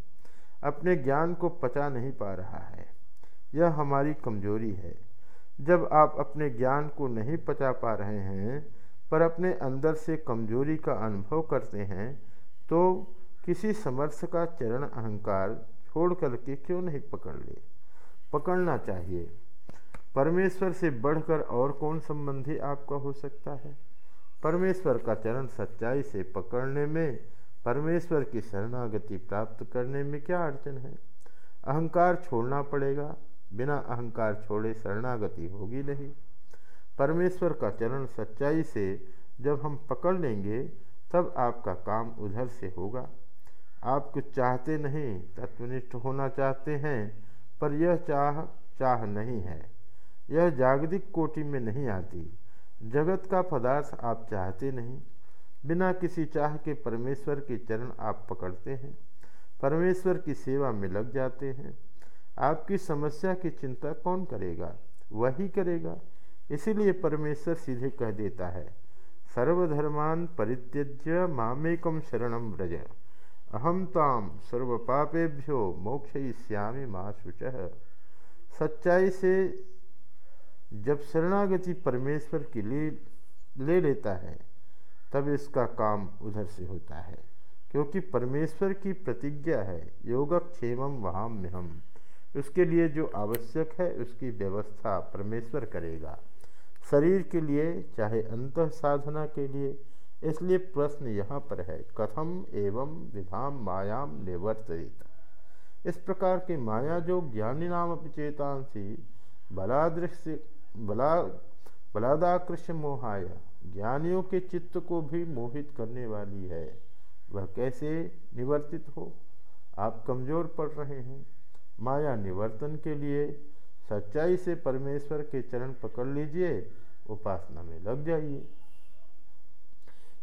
[SPEAKER 1] अपने ज्ञान को पचा नहीं पा रहा है। यह हमारी कमज़ोरी है। जब आप अपने ज्ञान को नहीं पचा पा रहे हैं, पर अपने अंदर से कमज़ोरी का अनुभव करते हैं तो किसी समर्थ का चरण अहंकार छोड़ करके क्यों नहीं पकड़ ले? पकड़ना चाहिए। परमेश्वर से बढ़कर और कौन संबंधी आपका हो सकता है? परमेश्वर का चरण सच्चाई से पकड़ने में, परमेश्वर की शरणागति प्राप्त करने में क्या अड़चन है? अहंकार छोड़ना पड़ेगा। बिना अहंकार छोड़े शरणागति होगी नहीं। परमेश्वर का चरण सच्चाई से जब हम पकड़ लेंगे, तब आपका काम उधर से होगा। आप कुछ चाहते नहीं, तत्वनिष्ठ होना चाहते हैं, पर यह चाह चाह नहीं है। यह जागतिक कोटि में नहीं आती। जगत का पदार्थ आप चाहते नहीं। बिना किसी चाह के परमेश्वर के चरण आप पकड़ते हैं। परमेश्वर की सेवा में लग जाते हैं। आपकी समस्या की चिंता कौन करेगा? वही करेगा। इसीलिए परमेश्वर सीधे कह देता है, सर्वधर्मान परित्यज्य मामेकम शरणम व्रज। अहम ताम सर्व पापेभ्यो मोक्षयिष्यामि माँ शुच। सच्चाई से जब शरणागति परमेश्वर की ले ले लेता है, तब इसका काम उधर से होता है। क्योंकि परमेश्वर की प्रतिज्ञा है, योगक्षेम वहाँ में हम उसके लिए जो आवश्यक है, उसकी व्यवस्था परमेश्वर करेगा। शरीर के लिए, चाहे अंत साधना के लिए, इसलिए प्रश्न यहाँ पर है, कथम एवं विधाम मायाम निवर्तित इस प्रकार की माया जो ज्ञानी नाम अपचेतांसी बलादृश्य बला बलादाकृष्य मोहाया ज्ञानियों के चित्त को भी मोहित करने वाली है। वह कैसे निवर्तित हो? आप कमज़ोर पड़ रहे हैं। माया निवर्तन के लिए सच्चाई से परमेश्वर के चरण पकड़ लीजिए, उपासना में लग जाइए।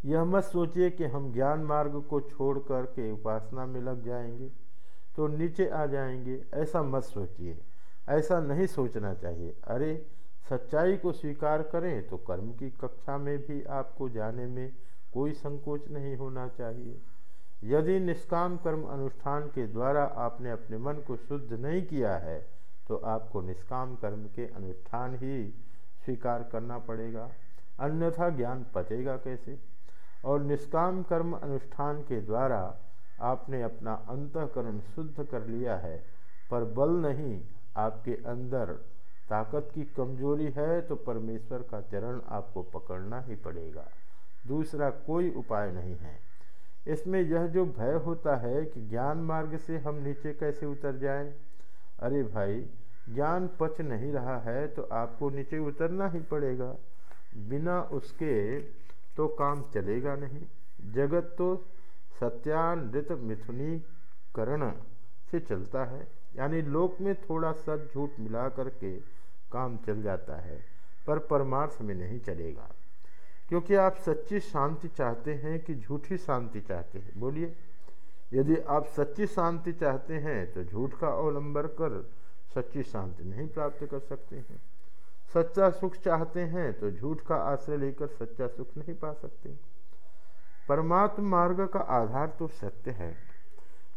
[SPEAKER 1] यह मत सोचिए कि हम ज्ञान मार्ग को छोड़ कर के उपासना में लग जाएँगे तो नीचे आ जाएँगे। ऐसा मत सोचिए। ऐसा नहीं सोचना चाहिए। अरे सच्चाई को स्वीकार करें तो कर्म की कक्षा में भी आपको जाने में कोई संकोच नहीं होना चाहिए। यदि निष्काम कर्म अनुष्ठान के द्वारा आपने अपने मन को शुद्ध नहीं किया है तो आपको निष्काम कर्म के अनुष्ठान ही स्वीकार करना पड़ेगा। अन्यथा ज्ञान पचेगा कैसे? और निष्काम कर्म अनुष्ठान के द्वारा आपने अपना अंतकरण शुद्ध कर लिया है, पर बल नहीं आपके अंदर ताकत की कमज़ोरी है तो परमेश्वर का चरण आपको पकड़ना ही पड़ेगा। दूसरा, कोई उपाय नहीं है। इसमें यह जो भय होता है कि ज्ञान मार्ग से हम नीचे कैसे उतर जाएँ? अरे भाई, ज्ञान पच नहीं रहा है तो आपको नीचे उतरना ही पड़ेगा। बिना उसके तो काम चलेगा नहीं। जगत तो सत्यानृत मिथुनीकरण से चलता है। यानी लोक में थोड़ा सच झूठ मिला करके काम चल जाता है, पर परमार्थ में नहीं चलेगा। क्योंकि आप सच्ची शांति चाहते हैं कि झूठी शांति चाहते हैं। बोलिए, यदि आप सच्ची शांति चाहते हैं तो झूठ का अवलंबन कर सच्ची शांति नहीं प्राप्त कर सकते हैं। सच्चा सुख चाहते हैं तो झूठ का आश्रय लेकर सच्चा सुख नहीं पा सकते। परमात्म मार्ग का आधार तो सत्य है।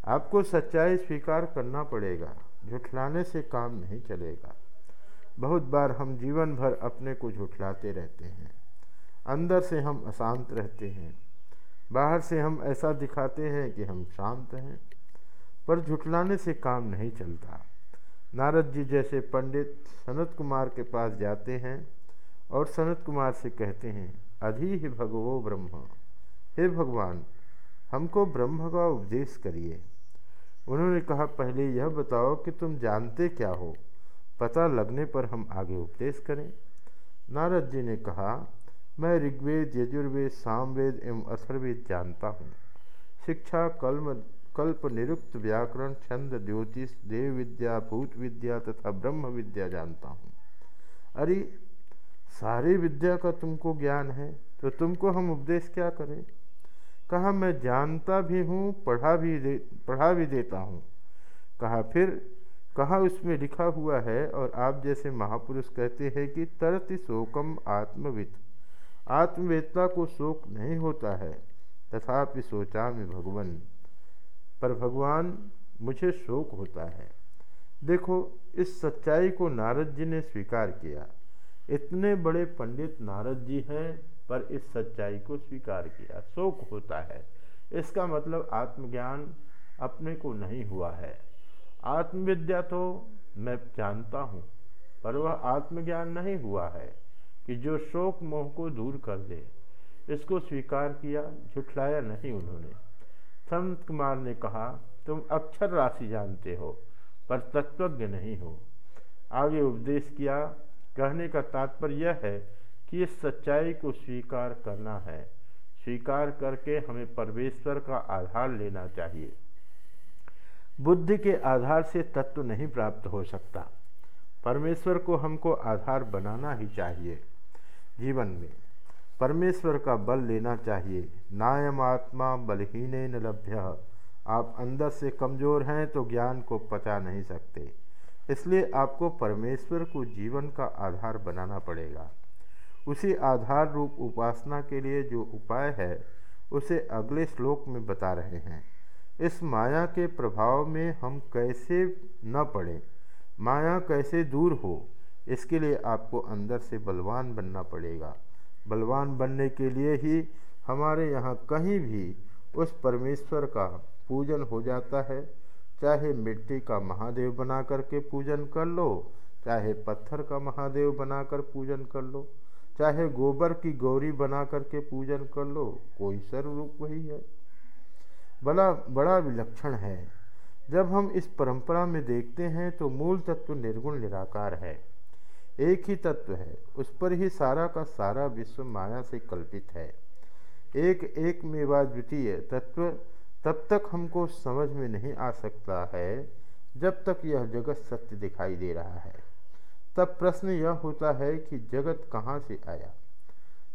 [SPEAKER 1] आपको सच्चाई स्वीकार करना पड़ेगा। झुठलाने से काम नहीं चलेगा। बहुत बार हम जीवन भर अपने को झुठलाते रहते हैं। अंदर से हम अशांत रहते हैं। बाहर से हम ऐसा दिखाते हैं कि हम शांत हैं। पर झुठलाने से काम नहीं चलता। नारद जी जैसे पंडित सनत कुमार के पास जाते हैं और सनत कुमार से कहते हैं अधि ही भगवो ब्रह्म। हे भगवान, हमको ब्रह्म का उपदेश करिए। उन्होंने कहा, पहले यह बताओ कि तुम जानते क्या हो? पता लगने पर हम आगे उपदेश करें। नारद जी ने कहा, मैं ऋग्वेद, यजुर्वेद, सामवेद एवं अथर्वेद जानता हूँ। शिक्षा, कल्म, कल्प निरुक्त व्याकरण, छंद, ज्योतिष देव विद्या, भूत विद्या तथा ब्रह्म विद्या जानता हूँ। अरे, सारी विद्या का तुमको ज्ञान है तो तुमको हम उपदेश क्या करें? कहा, मैं जानता भी हूँ, पढ़ा भी दे, पढ़ा भी देता हूँ। कहा, फिर कहा उसमें लिखा हुआ है, और आप जैसे महापुरुष कहते हैं कि तरति शोकम आत्मविद। आत्मवेदता को शोक नहीं होता है, तथापि सोचा में भगवान। पर भगवान, मुझे शोक होता है। देखो, इस सच्चाई को नारद जी ने स्वीकार किया। इतने बड़े पंडित नारद जी हैं, पर इस सच्चाई को स्वीकार किया। शोक होता है। इसका मतलब आत्मज्ञान अपने को नहीं हुआ है। आत्मविद्या तो मैं जानता हूँ, पर वह आत्मज्ञान नहीं हुआ है कि जो शोक मोह को दूर कर दे। इसको स्वीकार किया, झुठलाया नहीं उन्होंने। संत कुमार ने कहा, तुम अक्षर राशि जानते हो, पर तत्वज्ञ नहीं हो। आगे उपदेश किया, कहने का तात्पर्य यह है कि इस सच्चाई को स्वीकार करना है। स्वीकार करके हमें परमेश्वर का आधार लेना चाहिए। बुद्धि के आधार से तत्व नहीं प्राप्त हो सकता। परमेश्वर को हमको आधार बनाना ही चाहिए जीवन में। परमेश्वर का बल लेना चाहिए। नायम आत्मा बलहीन न लभ्य। आप अंदर से कमज़ोर हैं तो ज्ञान को पचा नहीं सकते। इसलिए आपको परमेश्वर को जीवन का आधार बनाना पड़ेगा। उसी आधार रूप उपासना के लिए जो उपाय है, उसे अगले श्लोक में बता रहे हैं। इस माया के प्रभाव में हम कैसे न पड़े। माया कैसे दूर हो, इसके लिए आपको अंदर से बलवान बनना पड़ेगा। बलवान बनने के लिए ही हमारे यहाँ कहीं भी उस परमेश्वर का पूजन हो जाता है। चाहे मिट्टी का महादेव बना करके पूजन कर लो, चाहे पत्थर का महादेव बनाकर पूजन कर लो, चाहे गोबर की गौरी बना करके पूजन कर लो, कोई सर्वरूप वही है। बड़ा बड़ा विलक्षण है। जब हम इस परंपरा में देखते हैं तो मूल तत्व निर्गुण निराकार है। एक ही तत्व है, उस पर ही सारा का सारा विश्व माया से कल्पित है। एक एक मेवा द्वितीय तत्व तब तक हमको समझ में नहीं आ सकता है, जब तक यह जगत सत्य दिखाई दे रहा है। तब प्रश्न यह होता है कि जगत कहाँ से आया?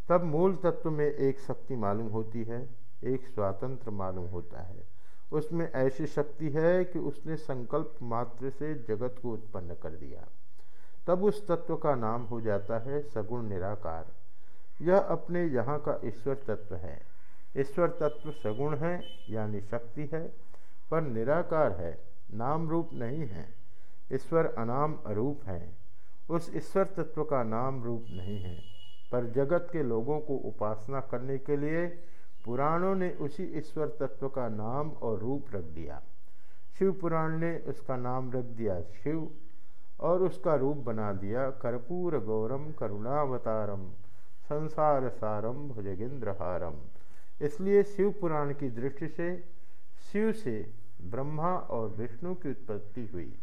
[SPEAKER 1] तब मूल तत्व में एक शक्ति मालूम होती है एक स्वातंत्र मालूम होता है। उसमें ऐसी शक्ति है कि उसने संकल्प मात्र से जगत को उत्पन्न कर दिया। तब उस तत्व का नाम हो जाता है सगुण निराकार। यह अपने यहाँ का ईश्वर तत्व है। ईश्वर तत्व सगुण है, यानी शक्ति है, पर निराकार है, नाम रूप नहीं है। ईश्वर अनाम अरूप है। उस ईश्वर तत्व का नाम रूप नहीं है। पर जगत के लोगों को उपासना करने के लिए पुराणों ने उसी ईश्वर तत्व का नाम और रूप रख दिया। शिव पुराण ने उसका नाम रख दिया शिव और उसका रूप बना दिया कर्पूर गौरम, करुणावतारम, संसार सारम, भुजगेंद्रहारम। इसलिए शिव पुराण की दृष्टि से शिव से ब्रह्मा और विष्णु की उत्पत्ति हुई।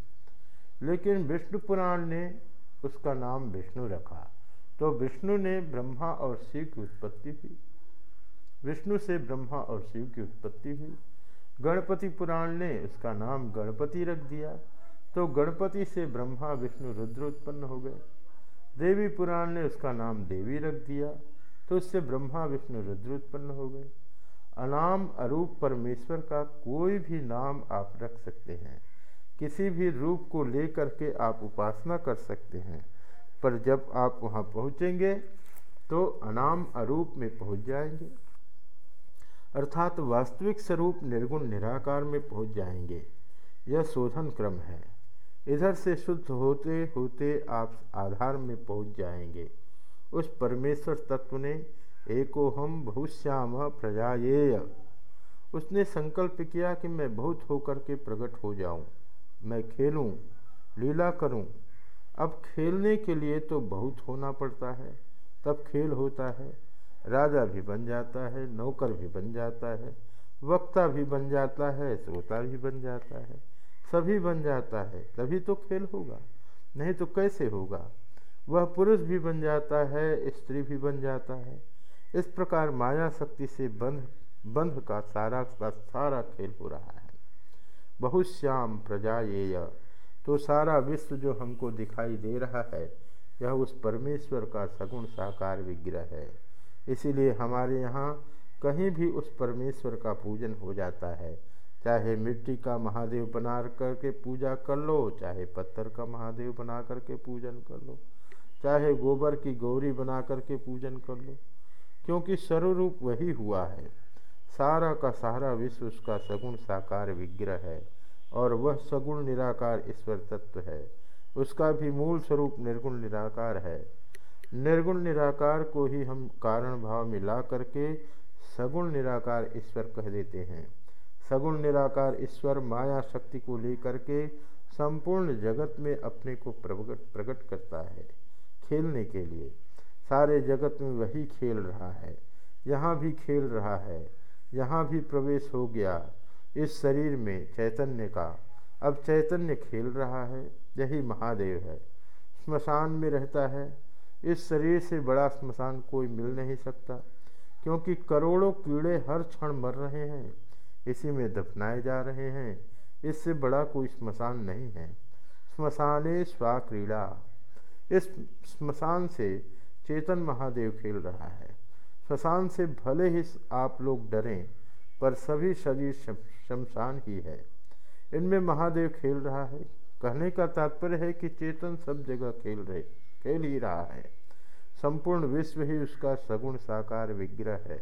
[SPEAKER 1] लेकिन विष्णु पुराण ने उसका नाम विष्णु रखा। तो विष्णु ने ब्रह्मा और शिव की उत्पत्ति हुई। विष्णु से ब्रह्मा और शिव की उत्पत्ति हुई। गणपति पुराण ने उसका नाम गणपति रख दिया तो गणपति से ब्रह्मा, विष्णु, रुद्र उत्पन्न हो गए। देवी पुराण ने उसका नाम देवी रख दिया तो उससे ब्रह्मा, विष्णु, रुद्र उत्पन्न हो गए। अनाम अरूप परमेश्वर का कोई भी नाम आप रख सकते हैं। किसी भी रूप को लेकर के आप उपासना कर सकते हैं। पर जब आप वहाँ पहुँचेंगे तो अनाम अरूप में पहुँच जाएँगे। अर्थात वास्तविक स्वरूप निर्गुण निराकार में पहुँच जाएँगे। यह शोधन क्रम है। इधर से शुद्ध होते होते आप आधार में पहुँच जाएँगे। उस परमेश्वर तत्व ने एको हम बहुश्याम प्रजाएय उसने संकल्प किया कि मैं बहुत होकर के प्रकट हो जाऊँ, मैं खेलूं, लीला करूँ। अब खेलने के लिए तो बहुत होना पड़ता है तब खेल होता है। राजा भी बन जाता है, नौकर भी बन जाता है, वक्ता भी बन जाता है, श्रोता भी बन जाता है, सभी बन जाता है, तभी तो खेल होगा, नहीं तो कैसे होगा? वह पुरुष भी बन जाता है, स्त्री भी बन जाता है, इस प्रकार माया शक्ति से बंध बंध का सारा का सारा खेल हो रहा है। बहुत श्याम प्रजा ये तो सारा विश्व जो हमको दिखाई दे रहा है, यह उस परमेश्वर का सगुण साकार विग्रह है। इसीलिए हमारे यहाँ कहीं भी उस परमेश्वर का पूजन हो जाता है। चाहे मिट्टी का महादेव बना करके पूजा कर लो, चाहे पत्थर का महादेव बना करके पूजन कर लो, चाहे गोबर की गौरी बना करके पूजन कर लो, क्योंकि सर्वरूप वही हुआ है। सारा का सारा विश्व उसका सगुण साकार विग्रह है और वह सगुण निराकार ईश्वर तत्व है। उसका भी मूल स्वरूप निर्गुण निराकार है। निर्गुण निराकार को ही हम कारण भाव में ला करके सगुण निराकार ईश्वर कह देते हैं। सगुण निराकार ईश्वर माया शक्ति को लेकर के संपूर्ण जगत में अपने को प्रकट प्रकट करता है खेलने के लिए। सारे जगत में वही खेल रहा है। यहाँ भी खेल रहा है। यहाँ भी प्रवेश हो गया इस शरीर में चैतन्य का। अब चैतन्य खेल रहा है। यही महादेव है। स्मशान में रहता है। इस शरीर से बड़ा स्मशान कोई मिल नहीं सकता, क्योंकि करोड़ों कीड़े हर क्षण मर रहे हैं। इसी में दफनाए जा रहे हैं। इससे बड़ा कोई स्मशान नहीं है। स्मशाने स्वाक्रीड़ा। इस स्मशान से चेतन महादेव खेल रहा है। स्मशान से भले ही आप लोग डरें, पर सभी शरीर शमशान ही है। इनमें महादेव खेल रहा है। कहने का तात्पर्य है कि चेतन सब जगह खेल रहे, खेल ही रहा है। संपूर्ण विश्व ही उसका सगुण साकार विग्रह है,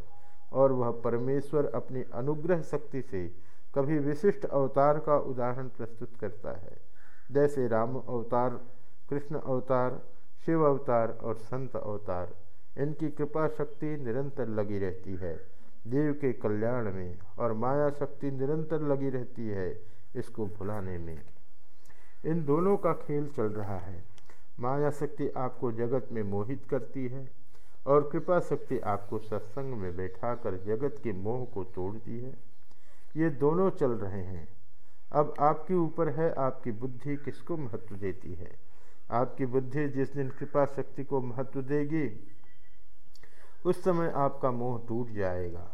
[SPEAKER 1] और वह परमेश्वर अपनी अनुग्रह शक्ति से कभी विशिष्ट अवतार का उदाहरण प्रस्तुत करता है। जैसे राम अवतार, कृष्ण अवतार, शिव अवतार और संत अवतार, इनकी कृपा शक्ति निरंतर लगी रहती है। देव के कल्याण में और माया शक्ति निरंतर लगी रहती है इसको भुलाने में। इन दोनों का खेल चल रहा है। माया शक्ति आपको जगत में मोहित करती है और कृपा शक्ति आपको सत्संग में बैठाकर जगत के मोह को तोड़ती है। ये दोनों चल रहे हैं। अब आपके ऊपर है, आपकी बुद्धि किसको महत्व देती है? आपकी बुद्धि जिस दिन कृपा शक्ति को महत्व देगी, उस समय आपका मोह टूट जाएगा।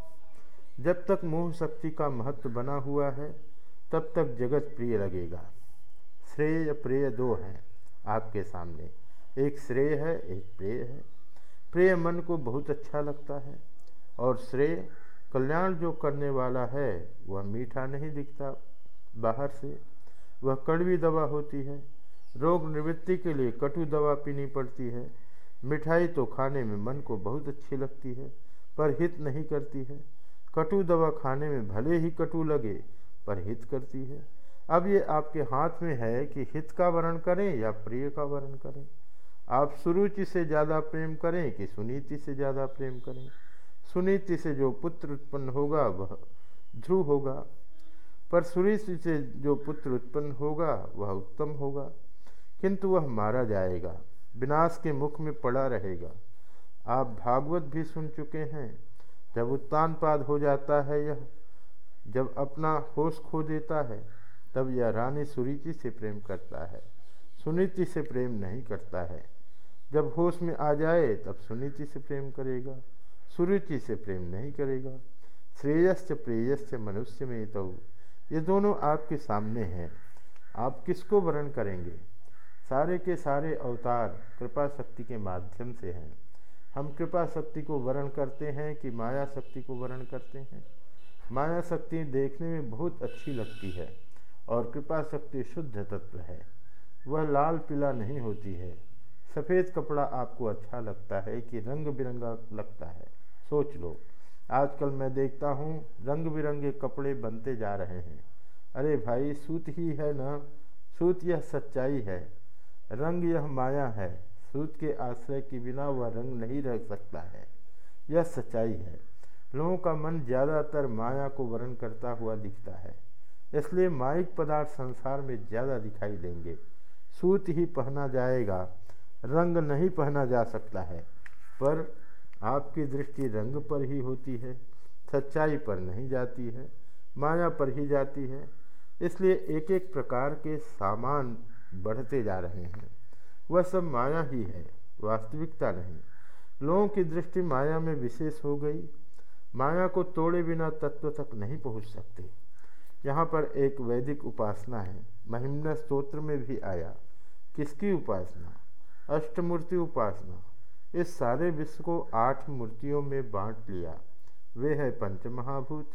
[SPEAKER 1] जब तक मोह शक्ति का महत्व बना हुआ है, तब तक जगत प्रिय लगेगा। श्रेय प्रिय दो हैं। आपके सामने। एक श्रेय है, एक प्रेय है। प्रेय मन को बहुत अच्छा लगता है और श्रेय कल्याण जो करने वाला है, वह मीठा नहीं दिखता बाहर से। वह कड़वी दवा होती है। रोग निवृत्ति के लिए कटु दवा पीनी पड़ती है। मिठाई तो खाने में मन को बहुत अच्छी लगती है, पर हित नहीं करती है। कटु दवा खाने में भले ही कटु लगे, पर हित करती है। अब ये आपके हाथ में है कि हित का वर्ण करें या प्रिय का वर्ण करें। आप सुरुचि से ज़्यादा प्रेम करें कि सुनीति से ज़्यादा प्रेम करें। सुनीति से जो पुत्र उत्पन्न होगा, वह ध्रुव होगा। पर सुरीति से जो पुत्र उत्पन्न होगा, वह उत्तम होगा। किंतु वह मारा जाएगा, विनाश के मुख में पड़ा रहेगा। आप भागवत भी सुन चुके हैं। जब उत्तानपाद हो जाता है यह, जब अपना होश खो देता है। तब यह रानी सुरीति से प्रेम करता है। सुनीति से प्रेम नहीं करता है। जब होश में आ जाए, तब सुनीति से प्रेम करेगा। सुरुचि से प्रेम नहीं करेगा। श्रेयस्च प्रेयस्च मनुष्य में तो। ये दोनों आपके सामने हैं। आप किसको वर्ण करेंगे? सारे के सारे अवतार कृपा शक्ति के माध्यम से हैं। हम कृपा शक्ति को वर्ण करते हैं कि माया शक्ति को वर्ण करते हैं। माया शक्ति देखने में बहुत अच्छी लगती है। और कृपा शक्ति शुद्ध तत्व है। वह लाल पीला नहीं होती है। सफ़ेद कपड़ा आपको अच्छा लगता है कि रंग बिरंगा लगता है। सोच लो, आजकल मैं देखता हूँ रंग बिरंगे कपड़े बनते जा रहे हैं। अरे भाई, सूत ही है ना? सूत यह सच्चाई है। रंग यह माया है। सूत के आश्रय के बिना वह रंग नहीं रह सकता है। यह सच्चाई है। लोगों का मन ज़्यादातर माया को वर्ण करता हुआ दिखता है। इसलिए माइक पदार्थ संसार में ज़्यादा दिखाई देंगे। सूत ही पहना जाएगा, रंग नहीं पहना जा सकता है, पर आपकी दृष्टि रंग पर ही होती है, सच्चाई पर नहीं जाती है, माया पर ही जाती है। इसलिए एक एक प्रकार के सामान बढ़ते जा रहे हैं। वह सब माया ही है, वास्तविकता नहीं। लोगों की दृष्टि माया में विशेष हो गई। माया को तोड़े बिना तत्व तक नहीं पहुँच सकते। यहाँ पर एक वैदिक उपासना है। महिमना स्त्रोत्र में भी आया। किसकी उपासना? अष्टमूर्ति उपासना। इस सारे विश्व को आठ मूर्तियों में बांट लिया। वे है पंचमहाभूत,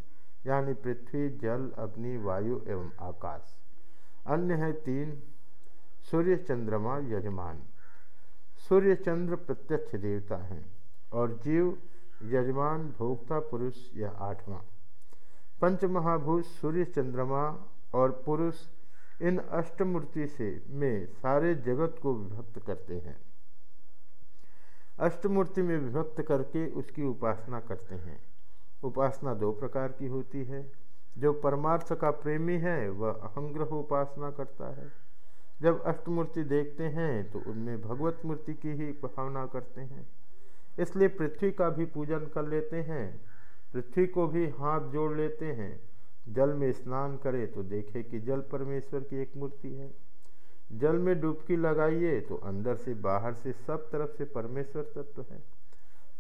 [SPEAKER 1] यानी पृथ्वी, जल, अग्नि, वायु एवं आकाश। अन्य है तीन, सूर्य, चंद्रमा, यजमान। सूर्य, चंद्र प्रत्यक्ष देवता हैं और जीव, यजमान, भोक्ता, पुरुष, यह आठवां। पंचमहाभूत सूर्य चंद्रमा और पुरुष इन अष्टमूर्ति से में सारे जगत को विभक्त करते हैं। अष्टमूर्ति में विभक्त करके उसकी उपासना करते हैं। उपासना दो प्रकार की होती है। जो परमार्थ का प्रेमी है, वह अहंग्रह उपासना करता है। जब अष्टमूर्ति देखते हैं तो उनमें भगवत मूर्ति की ही भावना करते हैं। इसलिए पृथ्वी का भी पूजन कर लेते हैं। पृथ्वी को भी हाथ जोड़ लेते हैं। जल में स्नान करे तो देखे कि जल परमेश्वर की एक मूर्ति है। जल में डुबकी लगाइए तो अंदर से बाहर से सब तरफ़ से परमेश्वर तत्व है।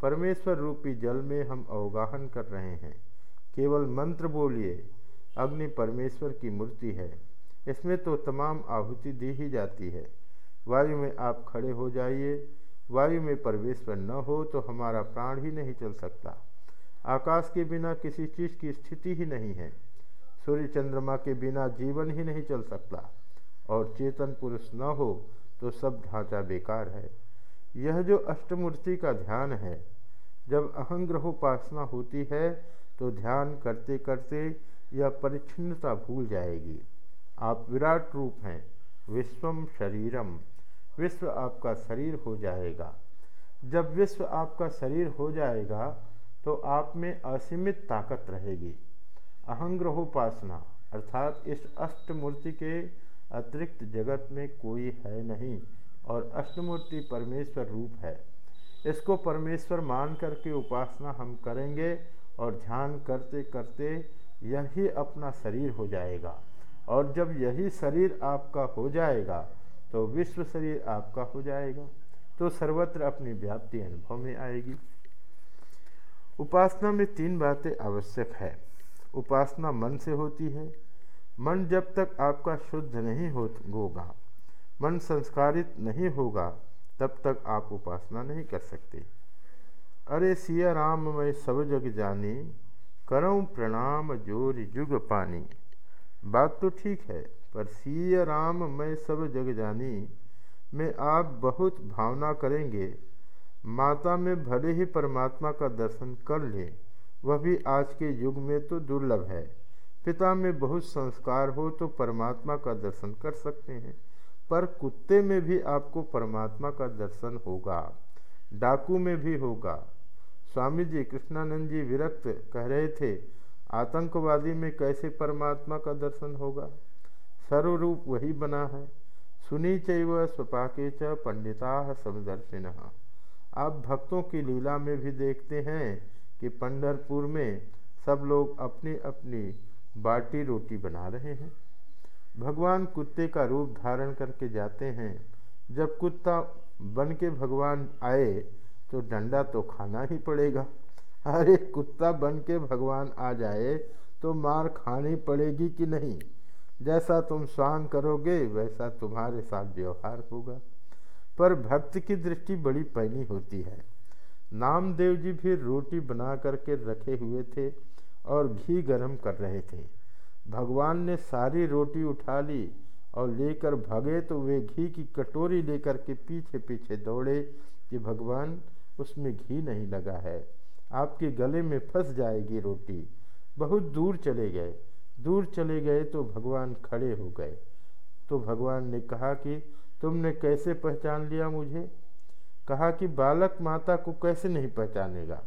[SPEAKER 1] परमेश्वर रूपी जल में हम अवगाहन कर रहे हैं। केवल मंत्र बोलिए, अग्नि परमेश्वर की मूर्ति है। इसमें तो तमाम आहुति दी ही जाती है। वायु में आप खड़े हो जाइए। वायु में परमेश्वर न हो तो हमारा प्राण ही नहीं चल सकता। आकाश के बिना किसी चीज़ की स्थिति ही नहीं है। सूर्य चंद्रमा के बिना जीवन ही नहीं चल सकता। और चेतन पुरुष न हो तो सब ढांचा बेकार है। यह जो अष्टमूर्ति का ध्यान है, जब अहंग्रहोपासना होती है तो ध्यान करते करते यह परिच्छिन्नता भूल जाएगी। आप विराट रूप हैं, विश्वम शरीरम। विश्व आपका शरीर हो जाएगा। जब विश्व आपका शरीर हो जाएगा तो आप में असीमित ताकत रहेगी। अहंग्रहोपासना अर्थात इस अष्टमूर्ति के अतिरिक्त जगत में कोई है नहीं और अष्टमूर्ति परमेश्वर रूप है। इसको परमेश्वर मान करके उपासना हम करेंगे और ध्यान करते करते यही अपना शरीर हो जाएगा। और जब यही शरीर आपका हो जाएगा तो विश्व शरीर आपका हो जाएगा। तो सर्वत्र अपनी व्याप्ति अनुभव में आएगी। उपासना में तीन बातें आवश्यक है। उपासना मन से होती है। मन जब तक आपका शुद्ध नहीं होगा। मन संस्कारित नहीं होगा, तब तक आप उपासना नहीं कर सकते। अरे सिया राम, मैं सब जग जानी, करूँ प्रणाम ज़ोर जुग पानी। बात तो ठीक है, पर सिया राम, मैं सब जग जानी, में आप बहुत भावना करेंगे माता में भले ही परमात्मा का दर्शन कर ले, वह भी आज के युग में तो दुर्लभ है। पिता में बहुत संस्कार हो तो परमात्मा का दर्शन कर सकते हैं, पर कुत्ते में भी आपको परमात्मा का दर्शन होगा, डाकू में भी होगा। स्वामी जी कृष्णानंद जी विरक्त कह रहे थे, आतंकवादी में कैसे परमात्मा का दर्शन होगा? सर्वरूप वही बना है। सुनी चैव स्वपाके च पंडिता समदर्शिन। आप भक्तों की लीला में भी देखते हैं कि पंडरपुर में सब लोग अपनी अपनी बाटी रोटी बना रहे हैं। भगवान कुत्ते का रूप धारण करके जाते हैं। जब कुत्ता बन के भगवान आए तो डंडा तो खाना ही पड़ेगा। अरे, कुत्ता बन के भगवान आ जाए तो मार खानी पड़ेगी कि नहीं? जैसा तुम स्वांग करोगे, वैसा तुम्हारे साथ व्यवहार होगा। पर भक्त की दृष्टि बड़ी पैनी होती है। नामदेव जी भी रोटी बना करके रखे हुए थे और घी गरम कर रहे थे। भगवान ने सारी रोटी उठा ली और लेकर भगे तो वे घी की कटोरी लेकर के पीछे पीछे दौड़े कि भगवान, उसमें घी नहीं लगा है। आपके गले में फंस जाएगी रोटी। बहुत दूर चले गए। दूर चले गए तो भगवान खड़े हो गए। तो भगवान ने कहा कि तुमने कैसे पहचान लिया मुझे? कहा कि बालक माता को कैसे नहीं पहचानेगा?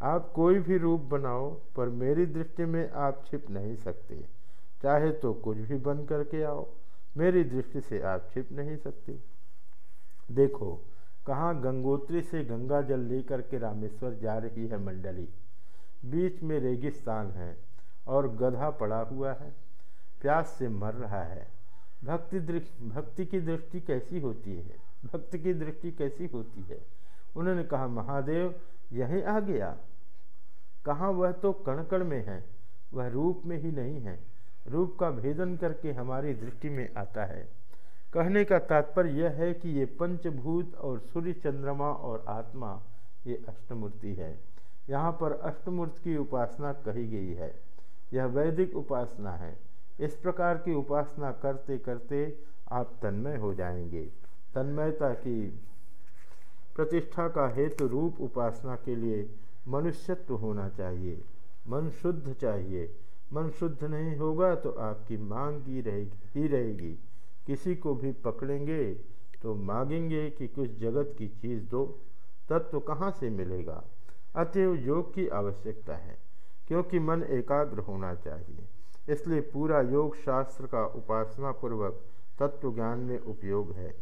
[SPEAKER 1] आप कोई भी रूप बनाओ, पर मेरी दृष्टि में आप छिप नहीं सकते। चाहे तो कुछ भी बन करके आओ, मेरी दृष्टि से आप छिप नहीं सकते। देखो, कहाँ गंगोत्री से गंगा जल लेकर के रामेश्वर जा रही है मंडली। बीच में रेगिस्तान है और गधा पड़ा हुआ है। प्यास से मर रहा है। भक्ति भक्ति की दृष्टि कैसी होती है? भक्त की दृष्टि कैसी होती है? उन्होंने कहा, महादेव, यही आ गया। कहाँ वह तो कण कण में है, वह रूप में ही नहीं है। रूप का भेदन करके हमारी दृष्टि में आता है। कहने का तात्पर्य यह है कि ये पंचभूत और सूर्य चंद्रमा और आत्मा, ये अष्टमूर्ति है। यहाँ पर अष्टमूर्ति की उपासना कही गई है। यह वैदिक उपासना है। इस प्रकार की उपासना करते करते आप तन्मय हो जाएँगे। तन्मयता की प्रतिष्ठा का हेतु रूप उपासना के लिए मनुष्यत्व होना चाहिए। मन शुद्ध चाहिए। मन शुद्ध नहीं होगा तो आपकी मांग ही रहेगी ही रहेगी। किसी को भी पकड़ेंगे तो मांगेंगे कि कुछ जगत की चीज़ दो, तत्व कहाँ से मिलेगा? अतएव योग की आवश्यकता है, क्योंकि मन एकाग्र होना चाहिए। इसलिए पूरा योग शास्त्र का उपासना पूर्वक तत्व ज्ञान में उपयोग है।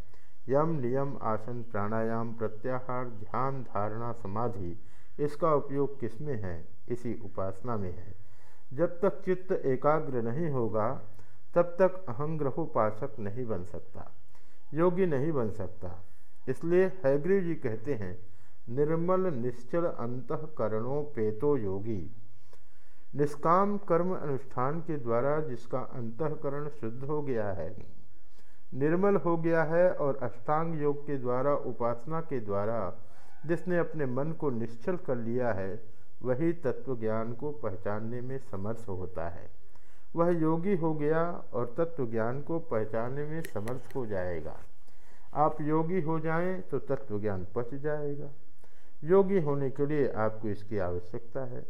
[SPEAKER 1] यम नियम आसन प्राणायाम प्रत्याहार ध्यान धारणा समाधि इसका उपयोग किसमें है? इसी उपासना में है। जब तक चित्त एकाग्र नहीं होगा, तब तक अहंग्रहोपासक नहीं बन सकता, योगी नहीं बन सकता। इसलिए हैग्रीव जी कहते हैं, निर्मल निश्चल अंतकरणों पेतो योगी। निष्काम कर्म अनुष्ठान के द्वारा जिसका अंतकरण शुद्ध हो गया है, निर्मल हो गया है और अष्टांग योग के द्वारा, उपासना के द्वारा जिसने अपने मन को निश्चल कर लिया है, वही तत्व ज्ञान को पहचानने में समर्थ होता है। वह योगी हो गया और तत्व ज्ञान को पहचानने में समर्थ हो जाएगा। आप योगी हो जाएँ तो तत्व ज्ञान पच जाएगा। योगी होने के लिए आपको इसकी आवश्यकता है।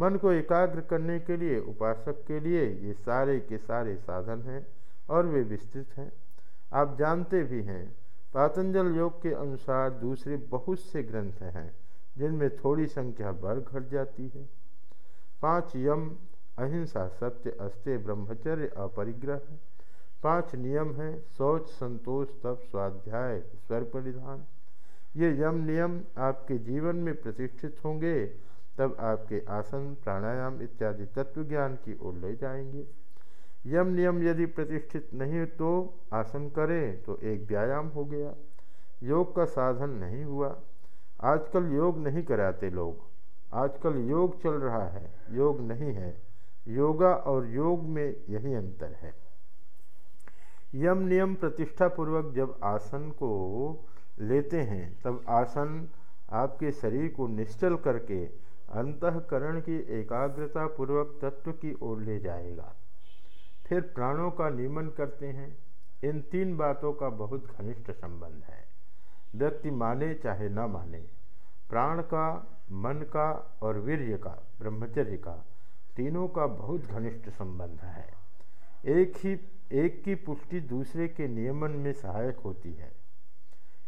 [SPEAKER 1] मन को एकाग्र करने के लिए, उपासक के लिए ये सारे के सारे साधन हैं और वे विस्तृत हैं। आप जानते भी हैं, पातंजल योग के अनुसार दूसरे बहुत से ग्रंथ हैं, जिनमें थोड़ी संख्या बढ़ घट जाती है। पाँच यम, अहिंसा, सत्य अस्त्य ब्रह्मचर्य, अपरिग्रह। पाँच नियम हैं, शौच, संतोष, तप, स्वाध्याय स्वर परिधान। ये यम नियम आपके जीवन में प्रतिष्ठित होंगे तब आपके आसन, प्राणायाम इत्यादि तत्व ज्ञान की ओर ले जाएँगे। यम नियम यदि प्रतिष्ठित नहीं तो आसन करें तो एक व्यायाम हो गया। योग का साधन नहीं हुआ। आजकल योग नहीं कराते लोग। आजकल योग चल रहा है, योग नहीं है। योगा और योग में यही अंतर है। यम नियम प्रतिष्ठा पूर्वक जब आसन को लेते हैं, तब आसन आपके शरीर को निश्चल करके अंतकरण की एकाग्रता पूर्वक तत्व की ओर ले जाएगा। फिर प्राणों का नियमन करते हैं। इन तीन बातों का बहुत घनिष्ठ संबंध है। व्यक्ति माने चाहे न माने, प्राण का, मन का और वीर्य का, ब्रह्मचर्य का तीनों का बहुत घनिष्ठ संबंध है। एक ही, एक की पुष्टि दूसरे के नियमन में सहायक होती है।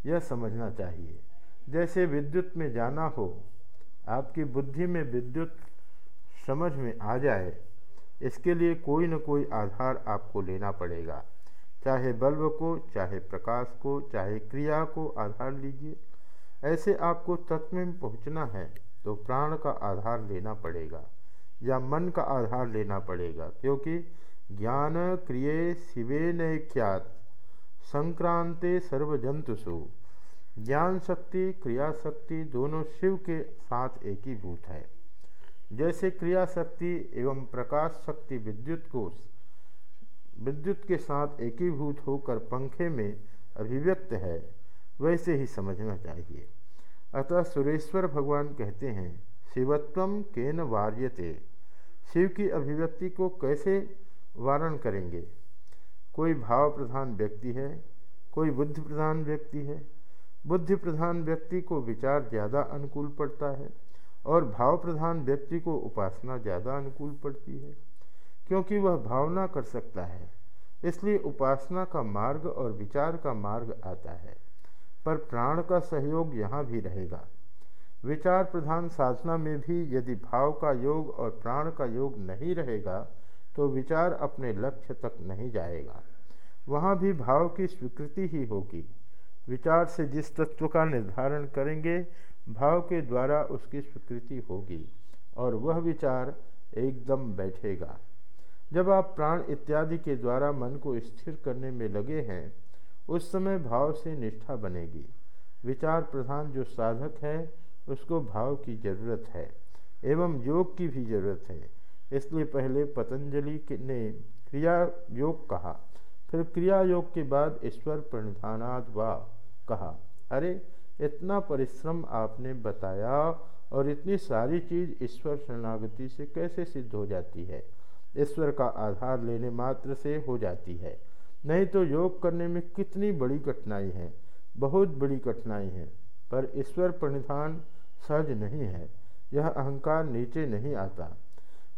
[SPEAKER 1] यह समझना चाहिए। जैसे विद्युत में जाना हो आपकी बुद्धि में विद्युत समझ में आ जाए, इसके लिए कोई न कोई आधार आपको लेना पड़ेगा। चाहे बल्ब को, चाहे प्रकाश को, चाहे क्रिया को आधार लीजिए। ऐसे आपको तत्व में पहुँचना है तो प्राण का आधार लेना पड़ेगा, या मन का आधार लेना पड़ेगा, क्योंकि ज्ञान क्रिय शिवे नख्यात, संक्रांते सर्वजंतुषु ज्ञान शक्ति, क्रिया शक्ति दोनों शिव के साथ एकीभूत है जैसे क्रिया शक्ति एवं प्रकाश शक्ति विद्युत को विद्युत के साथ एकीभूत होकर पंखे में अभिव्यक्त है, वैसे ही समझना चाहिए। अतः सुरेश्वर भगवान कहते हैं, शिवत्व के न वार्यते। शिव की अभिव्यक्ति को कैसे वारण करेंगे? कोई भाव प्रधान व्यक्ति है? कोई बुद्धि प्रधान व्यक्ति है? बुद्धि प्रधान व्यक्ति को विचार ज़्यादा अनुकूल पड़ता है और भाव प्रधान व्यक्ति को उपासना ज़्यादा अनुकूल पड़ती है, क्योंकि वह भावना कर सकता है। इसलिए उपासना का मार्ग और विचार का मार्ग आता है, पर प्राण का सहयोग यहाँ भी रहेगा। विचार प्रधान साधना में भी यदि भाव का योग और प्राण का योग नहीं रहेगा तो विचार अपने लक्ष्य तक नहीं जाएगा। वहाँ भी भाव की स्वीकृति ही होगी। विचार से जिस तत्व का निर्धारण करेंगे, भाव के द्वारा उसकी स्वीकृति होगी, और वह विचार एकदम बैठेगा। जब आप प्राण इत्यादि के द्वारा मन को स्थिर करने में लगे हैं, उस समय भाव से निष्ठा बनेगी। विचार प्रधान जो साधक है, उसको भाव की ज़रूरत है, एवं योग की भी ज़रूरत है। इसलिए पहले पतंजलि ने क्रिया योग कहा, फिर क्रिया योग के बाद ईश्वर प्रणिधानाद वा कहा, अरे, इतना परिश्रम आपने बताया और इतनी सारी चीज़ ईश्वर शरणागति से कैसे सिद्ध हो जाती है? ईश्वर का आधार लेने मात्र से हो जाती है। नहीं तो योग करने में कितनी बड़ी कठिनाई है, बहुत बड़ी कठिनाई है, पर ईश्वर प्रणिधान सहज नहीं है, यह अहंकार नीचे नहीं आता।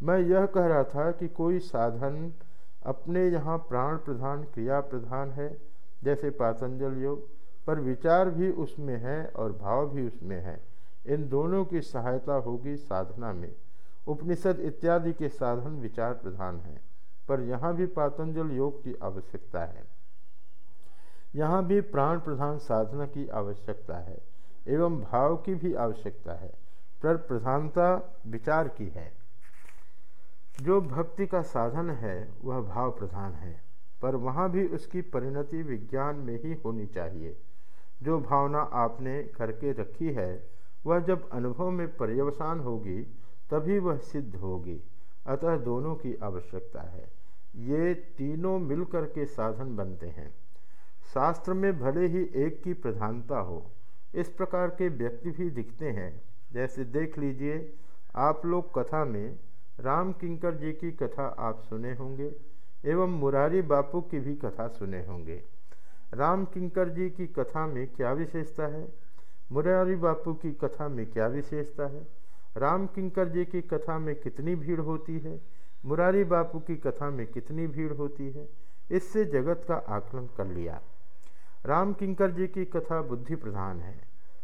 [SPEAKER 1] मैं यह कह रहा था कि कोई साधन अपने यहाँ प्राण प्रधान, क्रिया प्रधान है, जैसे पातंजल योग पर विचार भी उसमें है और भाव भी उसमें है। इन दोनों की सहायता होगी साधना में। उपनिषद इत्यादि के साधन विचार प्रधान हैं, पर यहाँ भी पातंजल योग की आवश्यकता है। यहाँ भी प्राण प्रधान साधना की आवश्यकता है, एवं भाव की भी आवश्यकता है, पर प्रधानता विचार की है। जो भक्ति का साधन है, वह भाव प्रधान है, पर वहाँ भी उसकी परिणति विज्ञान में ही होनी चाहिए। जो भावना आपने करके रखी है, वह जब अनुभव में पर्यवसान होगी, तभी वह सिद्ध होगी। अतः दोनों की आवश्यकता है। ये तीनों मिलकर के साधन बनते हैं। शास्त्र में भले ही एक की प्रधानता हो, इस प्रकार के व्यक्ति भी दिखते हैं। जैसे देख लीजिए, आप लोग कथा में राम किंकर जी की कथा आप सुने होंगे, एवं मुरारी बापू की भी कथा सुने होंगे। राम किंकर जी की कथा में क्या विशेषता है? मुरारी बापू की कथा में क्या विशेषता है? राम किंकर जी की कथा में कितनी भीड़ होती है? मुरारी बापू की कथा में कितनी भीड़ होती है? इससे जगत का आकलन कर लिया। राम किंकर जी की कथा बुद्धि प्रधान है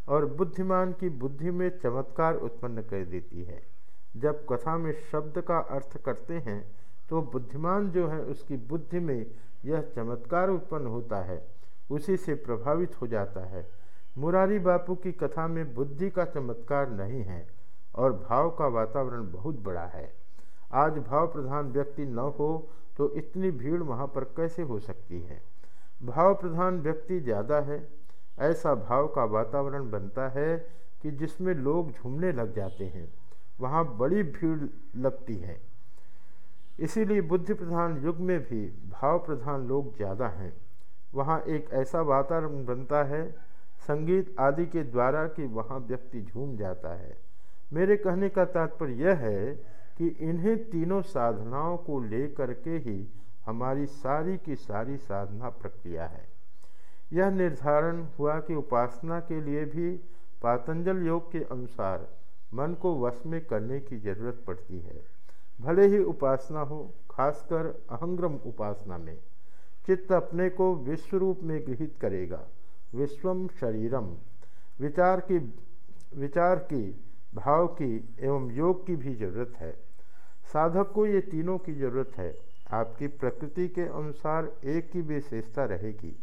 [SPEAKER 1] और बुद्धिमान की बुद्धि में चमत्कार उत्पन्न कर देती है। जब कथा में शब्द का अर्थ करते हैं तो बुद्धिमान जो है, उसकी बुद्धि में यह चमत्कार उत्पन्न होता है। उसी से प्रभावित हो जाता है। मुरारी बापू की कथा में बुद्धि का चमत्कार नहीं है और भाव का वातावरण बहुत बड़ा है। आज भाव प्रधान व्यक्ति न हो तो इतनी भीड़ वहाँ पर कैसे हो सकती है? भाव प्रधान व्यक्ति ज़्यादा है। ऐसा भाव का वातावरण बनता है कि जिसमें लोग झूमने लग जाते हैं। वहाँ बड़ी भीड़ लगती है। इसीलिए बुद्धि प्रधान युग में भी भाव प्रधान लोग ज़्यादा हैं। वहाँ एक ऐसा वातावरण बनता है, संगीत आदि के द्वारा कि वहाँ व्यक्ति झूम जाता है। मेरे कहने का तात्पर्य यह है कि इन्हीं तीनों साधनाओं को लेकर के ही हमारी सारी की सारी साधना प्रक्रिया है। यह निर्धारण हुआ कि उपासना के लिए भी पातंजल योग के अनुसार मन को वश में करने की ज़रूरत पड़ती है। भले ही उपासना हो, खासकर अहंग्रम उपासना में। चित्त अपने को विश्व रूप में गृहित करेगा। विश्वम शरीरम। विचार की विचार की, भाव की एवं योग की भी ज़रूरत है। साधक को ये तीनों की ज़रूरत है। आपकी प्रकृति के अनुसार एक की विशेषता रहेगी।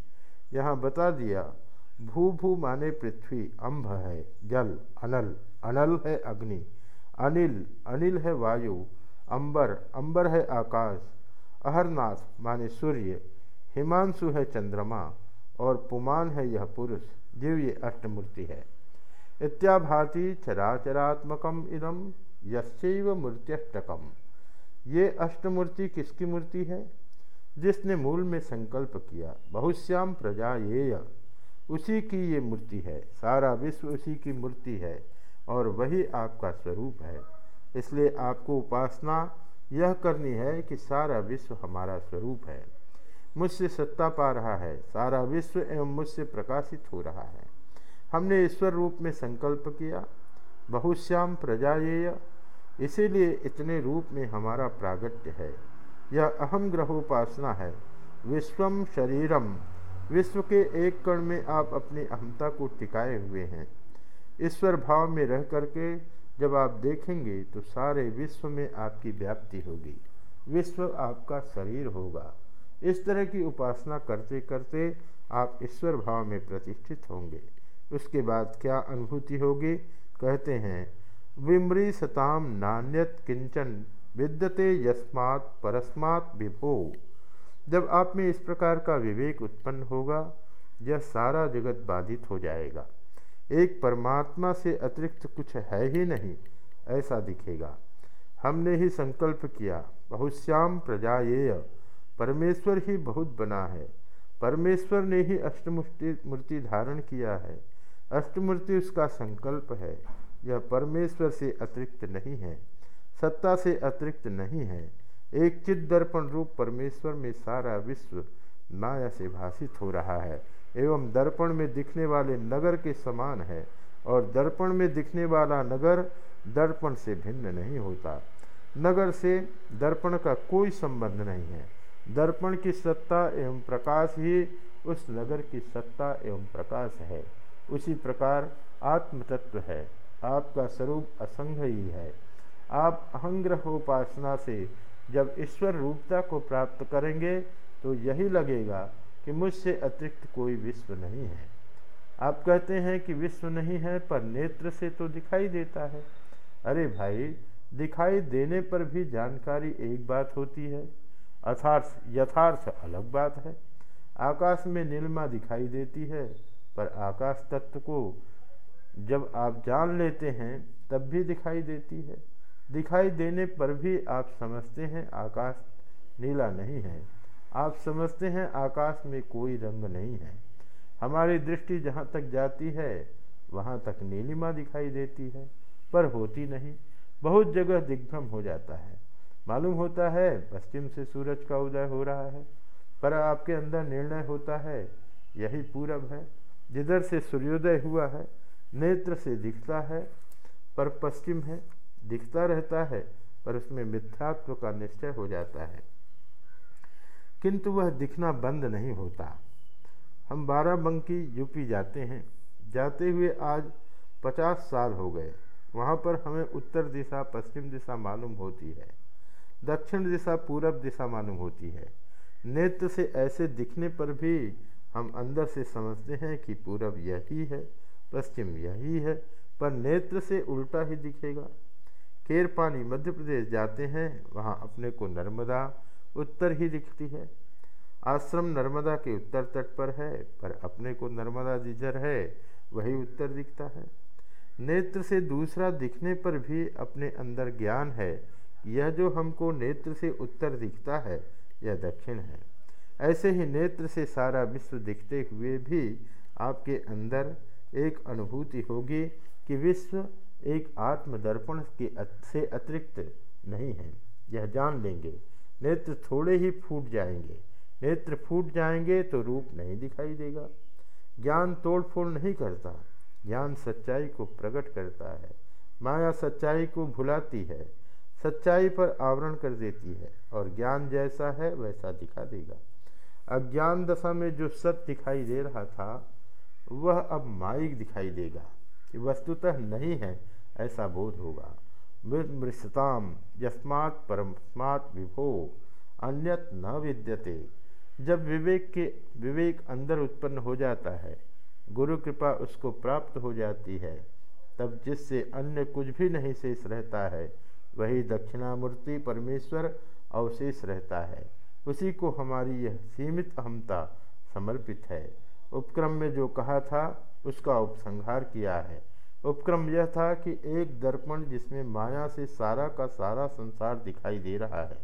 [SPEAKER 1] यहाँ बता दिया, भू भू माने पृथ्वी अम्भ है, जल, अनल अनल है अग्नि, अनिल अनिल है वायु, अंबर अंबर है आकाश, अहरनाथ माने सूर्य हिमांशु है चंद्रमा और पुमान है यह पुरुष जीव ये अष्टमूर्ति है। इत्याभाति चराचरात्मकम इदम यश्चैव मूर्त्यष्टकम। ये अष्टमूर्ति किसकी मूर्ति है? जिसने मूल में संकल्प किया, बहुश्याम प्रजा ये उसी की ये मूर्ति है, सारा विश्व उसी की मूर्ति है, और वही आपका स्वरूप है। इसलिए आपको उपासना यह करनी है कि सारा विश्व हमारा स्वरूप है। मुझसे सत्ता पा रहा है, सारा विश्व एवं मुझसे प्रकाशित हो रहा है। हमने ईश्वर रूप में संकल्प किया, बहुश्याम प्रजाएय इसीलिए इतने रूप में हमारा प्रागट्य है। यह अहम ग्रहोपासना है, विश्वम शरीरम, विश्व के एक कण में आप अपनी अहमता को टिकाए हुए हैं। ईश्वर भाव में रह करके जब आप देखेंगे तो सारे विश्व में आपकी व्याप्ति होगी, विश्व आपका शरीर होगा। इस तरह की उपासना करते करते आप ईश्वर भाव में प्रतिष्ठित होंगे। उसके बाद क्या अनुभूति होगी? कहते हैं विमरी सताम नान्यत किंचन विद्यते यस्मात् परस्मात् विभो। जब आप में इस प्रकार का विवेक उत्पन्न होगा, यह सारा जगत बाधित हो जाएगा। एक परमात्मा से अतिरिक्त कुछ है ही नहीं, ऐसा दिखेगा। हमने ही संकल्प किया, बहुश्याम प्रजाएय परमेश्वर ही बहुत बना है। परमेश्वर ने ही अष्टमुष्टि मूर्ति धारण किया है। अष्टमूर्ति उसका संकल्प है। यह परमेश्वर से अतिरिक्त नहीं है। सत्ता से अतिरिक्त नहीं है। एक चित दर्पण रूप परमेश्वर में सारा विश्व माया से भाषित हो रहा है एवं दर्पण में दिखने वाले नगर के समान है और दर्पण में दिखने वाला नगर दर्पण से भिन्न नहीं होता। नगर से दर्पण का कोई संबंध नहीं है। दर्पण की सत्ता एवं प्रकाश ही उस नगर की सत्ता एवं प्रकाश है। उसी प्रकार आत्मतत्व है। आपका स्वरूप असंग ही है। आप अहंग्रह उपासना से जब ईश्वर रूपता को प्राप्त करेंगे तो यही लगेगा कि मुझसे अतिरिक्त कोई विश्व नहीं है। आप कहते हैं कि विश्व नहीं है, पर नेत्र से तो दिखाई देता है। अरे भाई, दिखाई देने पर भी जानकारी एक बात होती है। अथार्थ, यथार्थ अलग बात है। आकाश में नीलमा दिखाई देती है, पर आकाश तत्व को जब आप जान लेते हैं, तब भी दिखाई देती है। दिखाई देने पर भी आप समझते हैं, आकाश नीला नहीं है। आप समझते हैं, आकाश में कोई रंग नहीं है। हमारी दृष्टि जहाँ तक जाती है, वहाँ तक नीलिमा दिखाई देती है, पर होती नहीं। बहुत जगह दिग्भ्रम हो जाता है। मालूम होता है, पश्चिम से सूरज का उदय हो रहा है, पर आपके अंदर निर्णय होता है, यही पूरब है। जिधर से सूर्योदय हुआ है, नेत्र से दिखता है, पर पश्चिम है, दिखता रहता है, पर उसमें मिथ्यात्व का निश्चय हो जाता है। किंतु वह दिखना बंद नहीं होता। हम बाराबंकी, यूपी जाते हैं। जाते हुए आज पचास साल हो गए। वहाँ पर हमें उत्तर दिशा, पश्चिम दिशा मालूम होती है। दक्षिण दिशा, पूरब दिशा मालूम होती है। नेत्र से ऐसे दिखने पर भी हम अंदर से समझते हैं कि पूरब यही है, पश्चिम यही है, पर नेत्र से उल्टा ही दिखेगा। केरपानी मध्य प्रदेश जाते हैं, वहाँ अपने को नर्मदा उत्तर ही दिखती है। आश्रम नर्मदा के उत्तर तट पर है, पर अपने को नर्मदा जिजर है, वही उत्तर दिखता है। नेत्र से दूसरा दिखने पर भी अपने अंदर ज्ञान है यह जो हमको नेत्र से उत्तर दिखता है, यह दक्षिण है। ऐसे ही नेत्र से सारा विश्व दिखते हुए भी आपके अंदर एक अनुभूति होगी कि विश्व एक आत्मदर्पण के से अतिरिक्त नहीं है। यह जान लेंगे। नेत्र थोड़े ही फूट जाएँगे। नेत्र फूट जाएँगे तो रूप नहीं दिखाई देगा। ज्ञान तोड़ फोड़ नहीं करता। ज्ञान सच्चाई को प्रकट करता है। माया सच्चाई को भुलाती है। सच्चाई पर आवरण कर देती है और ज्ञान जैसा है वैसा दिखा देगा। अज्ञान दशा में जो सत्य दिखाई दे रहा था, वह अब माइक दिखाई देगा कि वस्तुतः नहीं है, ऐसा बोध होगा। मृषताम यस्मात् परस्मात् विभो, अन्यत न विद्यते। जब विवेक के विवेक अंदर उत्पन्न हो जाता है, गुरु कृपा उसको प्राप्त हो जाती है, तब जिससे अन्य कुछ भी नहीं शेष रहता है वही दक्षिणामूर्ति परमेश्वर अवशेष रहता है। उसी को हमारी यह सीमित अहमता समर्पित है। उपक्रम में जो कहा था, उसका उपसंहार किया है। उपक्रम यह था कि एक दर्पण जिसमें माया से सारा का सारा संसार दिखाई दे रहा है।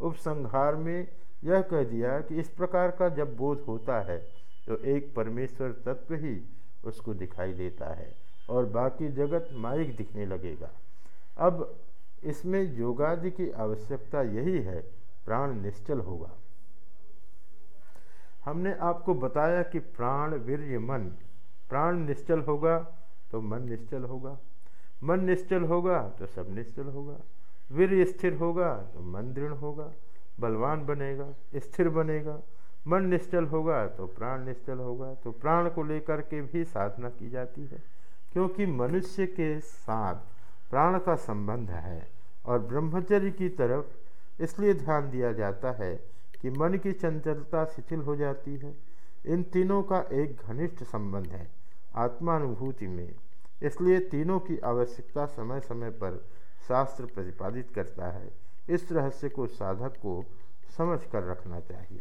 [SPEAKER 1] उपसंहार में यह कह दिया कि इस प्रकार का जब बोध होता है तो एक परमेश्वर तत्व ही उसको दिखाई देता है और बाकी जगत माइक दिखने लगेगा। अब इसमें योगादि की आवश्यकता यही है, प्राण निश्चल होगा। हमने आपको बताया कि प्राण, वीर्य, मन, प्राण निश्चल होगा तो मन निश्चल होगा, मन निश्चल होगा तो सब निश्चल होगा वीर स्थिर होगा तो मन दृढ़ होगा, बलवान बनेगा, स्थिर बनेगा, मन निश्चल होगा तो प्राण निश्चल होगा तो प्राण को लेकर के भी साधना की जाती है, क्योंकि मनुष्य के साथ प्राण का संबंध है। और ब्रह्मचर्य की तरफ़ इसलिए ध्यान दिया जाता है कि मन की चंचलता शिथिल हो जाती है। इन तीनों का एक घनिष्ठ संबंध है आत्मानुभूति में। इसलिए तीनों की आवश्यकता समय समय पर शास्त्र प्रतिपादित करता है। इस रहस्य को साधक को समझ कर रखना चाहिए।